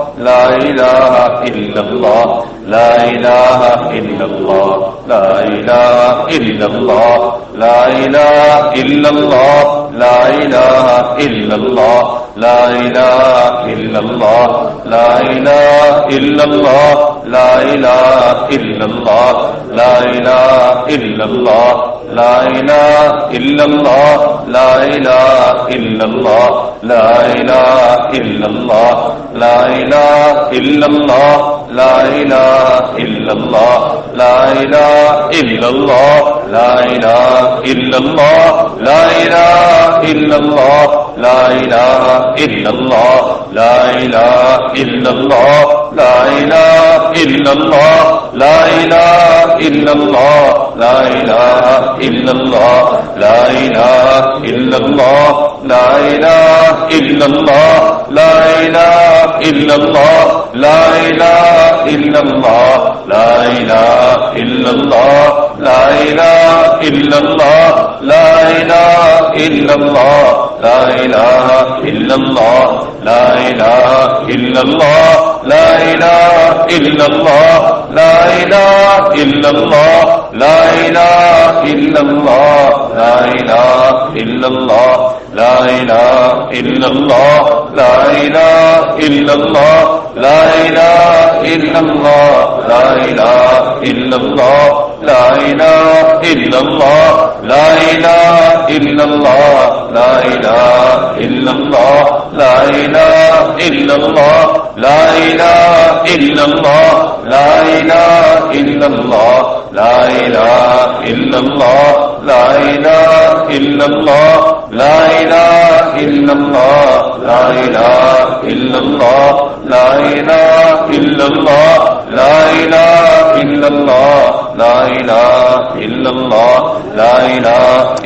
لا إله إلا الله. لا إله إلا الله. لا إله إلا الله. لا إله إلا الله. لا إله إلا الله. لا إله إلا الله لا إله إلا الله لا إله إلا الله لا إله إلا الله لا إله إلا الله لا إله إلا الله لا إله إلا الله لا إله إلا الله لا إله إلا الله لا إله إلا الله لا إله إلا الله لا إله إلا الله لا إله الا اللہ لا الہ الا اللہ لا إله إلا الله لا إله إلا الله لا إله إلا الله لا إله إلا الله لا إله إلا الله لا إله إلا الله لا إله إلا الله لا إله إلا الله لا إله إلا الله لا إله إلا إلا الله لا إله إلا الله لا إله إلا الله لا إله الا الله. لا إله الا الله. لا إله الا الله. لا إله الا الله. لا إله الا الله. لا إله الا الله. لا إله الا الله. لا إله الا الله. لا إله إلا الله لا إله إلا الله لا إله إلا الله لا إله إلا الله لا إله إلا الله لا إله إلا الله لا إله إلا الله لا إله إلا الله لا إله إلا الله لا إله إلا الله لا إله إلا الله لا إله إلا الله لا الہ الا اللہ لا الہ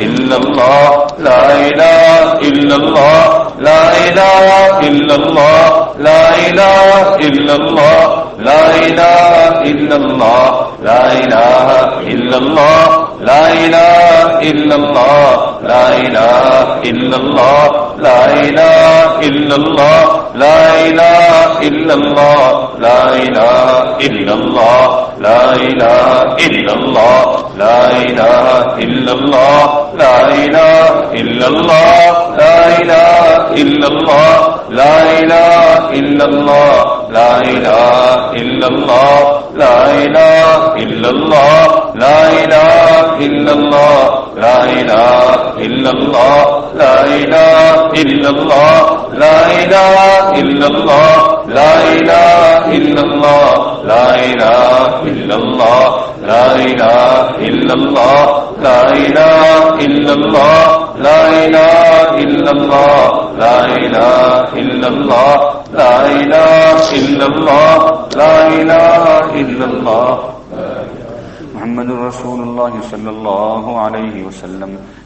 الا اللہ لا الہ الا اللہ لا الہ الا اللہ لا الہ الا اللہ لا إله إلا الله لا إله إلا الله لا إله إلا الله لا إله إلا الله لا إله إلا الله لا إله إلا الله لا إله إلا الله لا إله إلا الله لا إله إلا الله لا إله إلا الله لا إله إلا الله لا إله إلا الله لا إله إلا الله لا إله إلا الله لا إله إلا الله لا إله إلا الله لا إله إلا الله لا إله إلا الله لا إله إلا الله لا إله إلا الله لا إله إلا الله لا إله إلا الله لا إله إلا الله لا إله إلا الله لا الہ الا اللہ لا الہ الا اللہ محمد رسول اللہ صلی اللہ علیہ وسلم.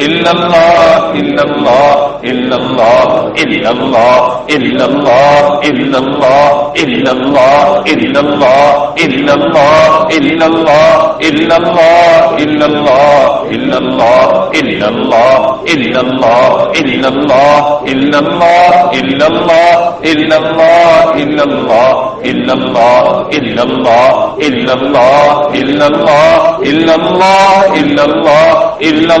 إلا الله إلا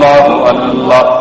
اللہ اللہ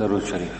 درود شریف۔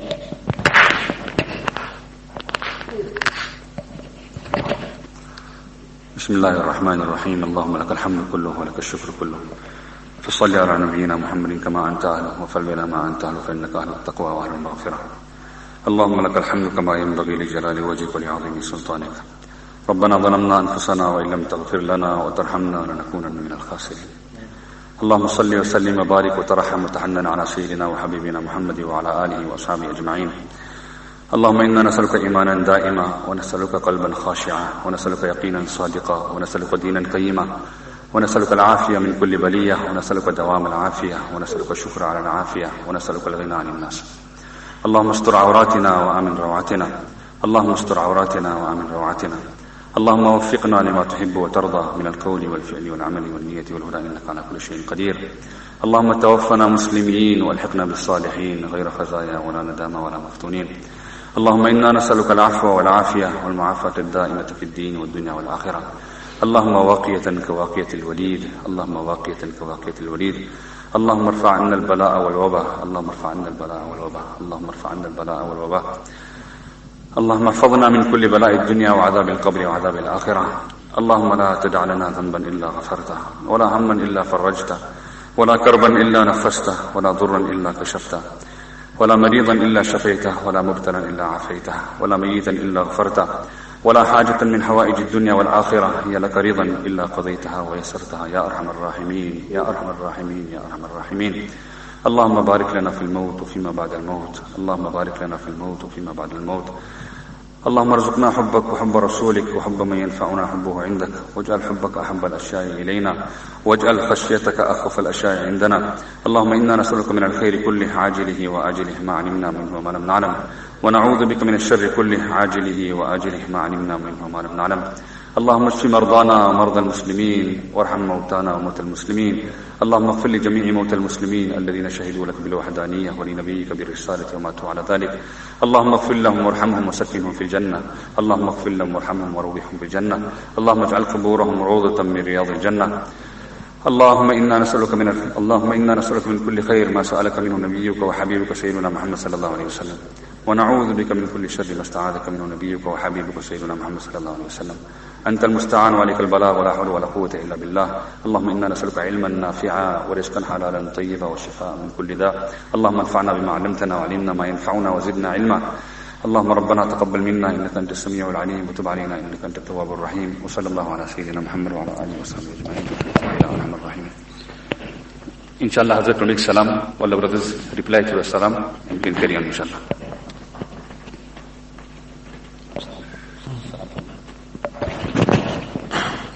بسم الله الرحمن الرحيم. اللهم لك الحمد كله ولك الشكر كله. فصل على نبينا محمد كما أنت أهله وفل بنا ما أنت أهله، فإنك أهل التقوى وأهل المغفرة. اللهم لك الحمد كما ينبغي لجلال وجهك ولعظيم سلطانك. ربنا ظلمنا أنفسنا وإن لم تغفر لنا وترحمنا لنكونن من الخاسرين. اللهم صل وسلم وبارك وترحم وتحنن على سيدنا وحبيبنا محمد وعلى آله وأصحابه أجمعين. اللهم إنا نسألك إيمانا دائما ونسألك قلبا خاشعا ونسألك يقينا صادقا ونسألك دينا قيما ونسألك العافية من كل بلية ونسألك دوام العافية ونسألك الشكر على العافية ونسألك الغنى عن الناس. اللهم استر عوراتنا وآمن روعتنا اللهم استر عوراتنا وآمن روعتنا اللهم وفقنا لما تحب وترضى من القول والفعل والعمل والنية والهدى إنك على كل شيء قدير. اللهم توفنا مسلمين والحقنا بالصالحين غير خزايا ولا ندامة ولا مفتونين. اللهم إنا نسألك العفو والعافية والمعافاة الدائمة في الدين والدنيا والآخرة. اللهم واقية كواقية الوليد. اللهم واقية كواقية الوليد. اللهم ارفع عنا البلاء والوباء. اللهم ارفع عنا البلاء والوباء. اللهم ارفع عنا البلاء والوباء. اللهم احفظنا من كل بلاء الدنيا وعذاب القبر وعذاب الآخرة. اللهم لا تدع لنا ذنبا إلا غفرته ولا هما إلا فرجته ولا كربا إلا نفسته ولا ضرا إلا كشفته. ولا مريضا إلا شفيته ولا مبتلا إلا عافيته ولا ميتا إلا غفرته ولا حاجة من حوائج الدنيا والآخرة هي لك رضا إلا قضيتها ويسرتها. يا أرحم الراحمين يا أرحم الراحمين يا أرحم الراحمين. اللهم بارك لنا في الموت وفيما بعد الموت. اللهم بارك لنا في الموت وفيما بعد الموت. اللهم ارزقنا حبك وحب رسولك وحب من ينفعنا حبه عندك. واجعل حبك أحب الأشياء إلينا. واجعل خشيتك أخف الأشياء عندنا. اللهم إنا نسألك من الخير كله عاجله وآجله ما علمنا منه وما لم نعلم. ونعوذ بك من الشر كله عاجله وآجله ما علمنا منه وما لم نعلم. اللهم اشف مرضانا ومرضى المسلمين وارحم موتانا وموتى المسلمين. اللهم اغفر لجميع موتى المسلمين الذين شهدوا لك بالوحدانية ولنبيك بالرسالة وماتوا على ذلك. اللهم اغفر لهم وارحمهم وسكنهم في الجنة. اللهم اغفر لهم وارحمهم وروحهم بالجنة اللهم اجعل قبورهم روضة من رياض الجنة. اللهم إنا نسألك من اللهم إنا نسألك من كل خير ما سألك منه نبيك وحبيبك سيدنا محمد صلى الله عليه وسلم. ونعوذ بك من كل شر ما استعاذك منه نبيك وحبيبك سيدنا محمد صلى الله عليه وسلم. أنت المستعان وعليك البلاغ ولا حول ولا قوة إلا بالله. اللهم إنا نسألك علما نافعا ورزقا حلالا طيبا وشفاء من كل داء. اللهم انفعنا بما علمتنا وعلمنا ما ينفعنا وزدنا علما. اللهم ربنا تقبل منا إنك أنت السميع العليم. وتب علينا إنك أنت التواب الرحيم. وصلى الله على سيدنا محمد وعلى آله وصحبه أجمعين. يا أرحم الراحمين Inshallah, Hazrat will make salam. All the brothers reply to the salam. And we can carry on, inshallah.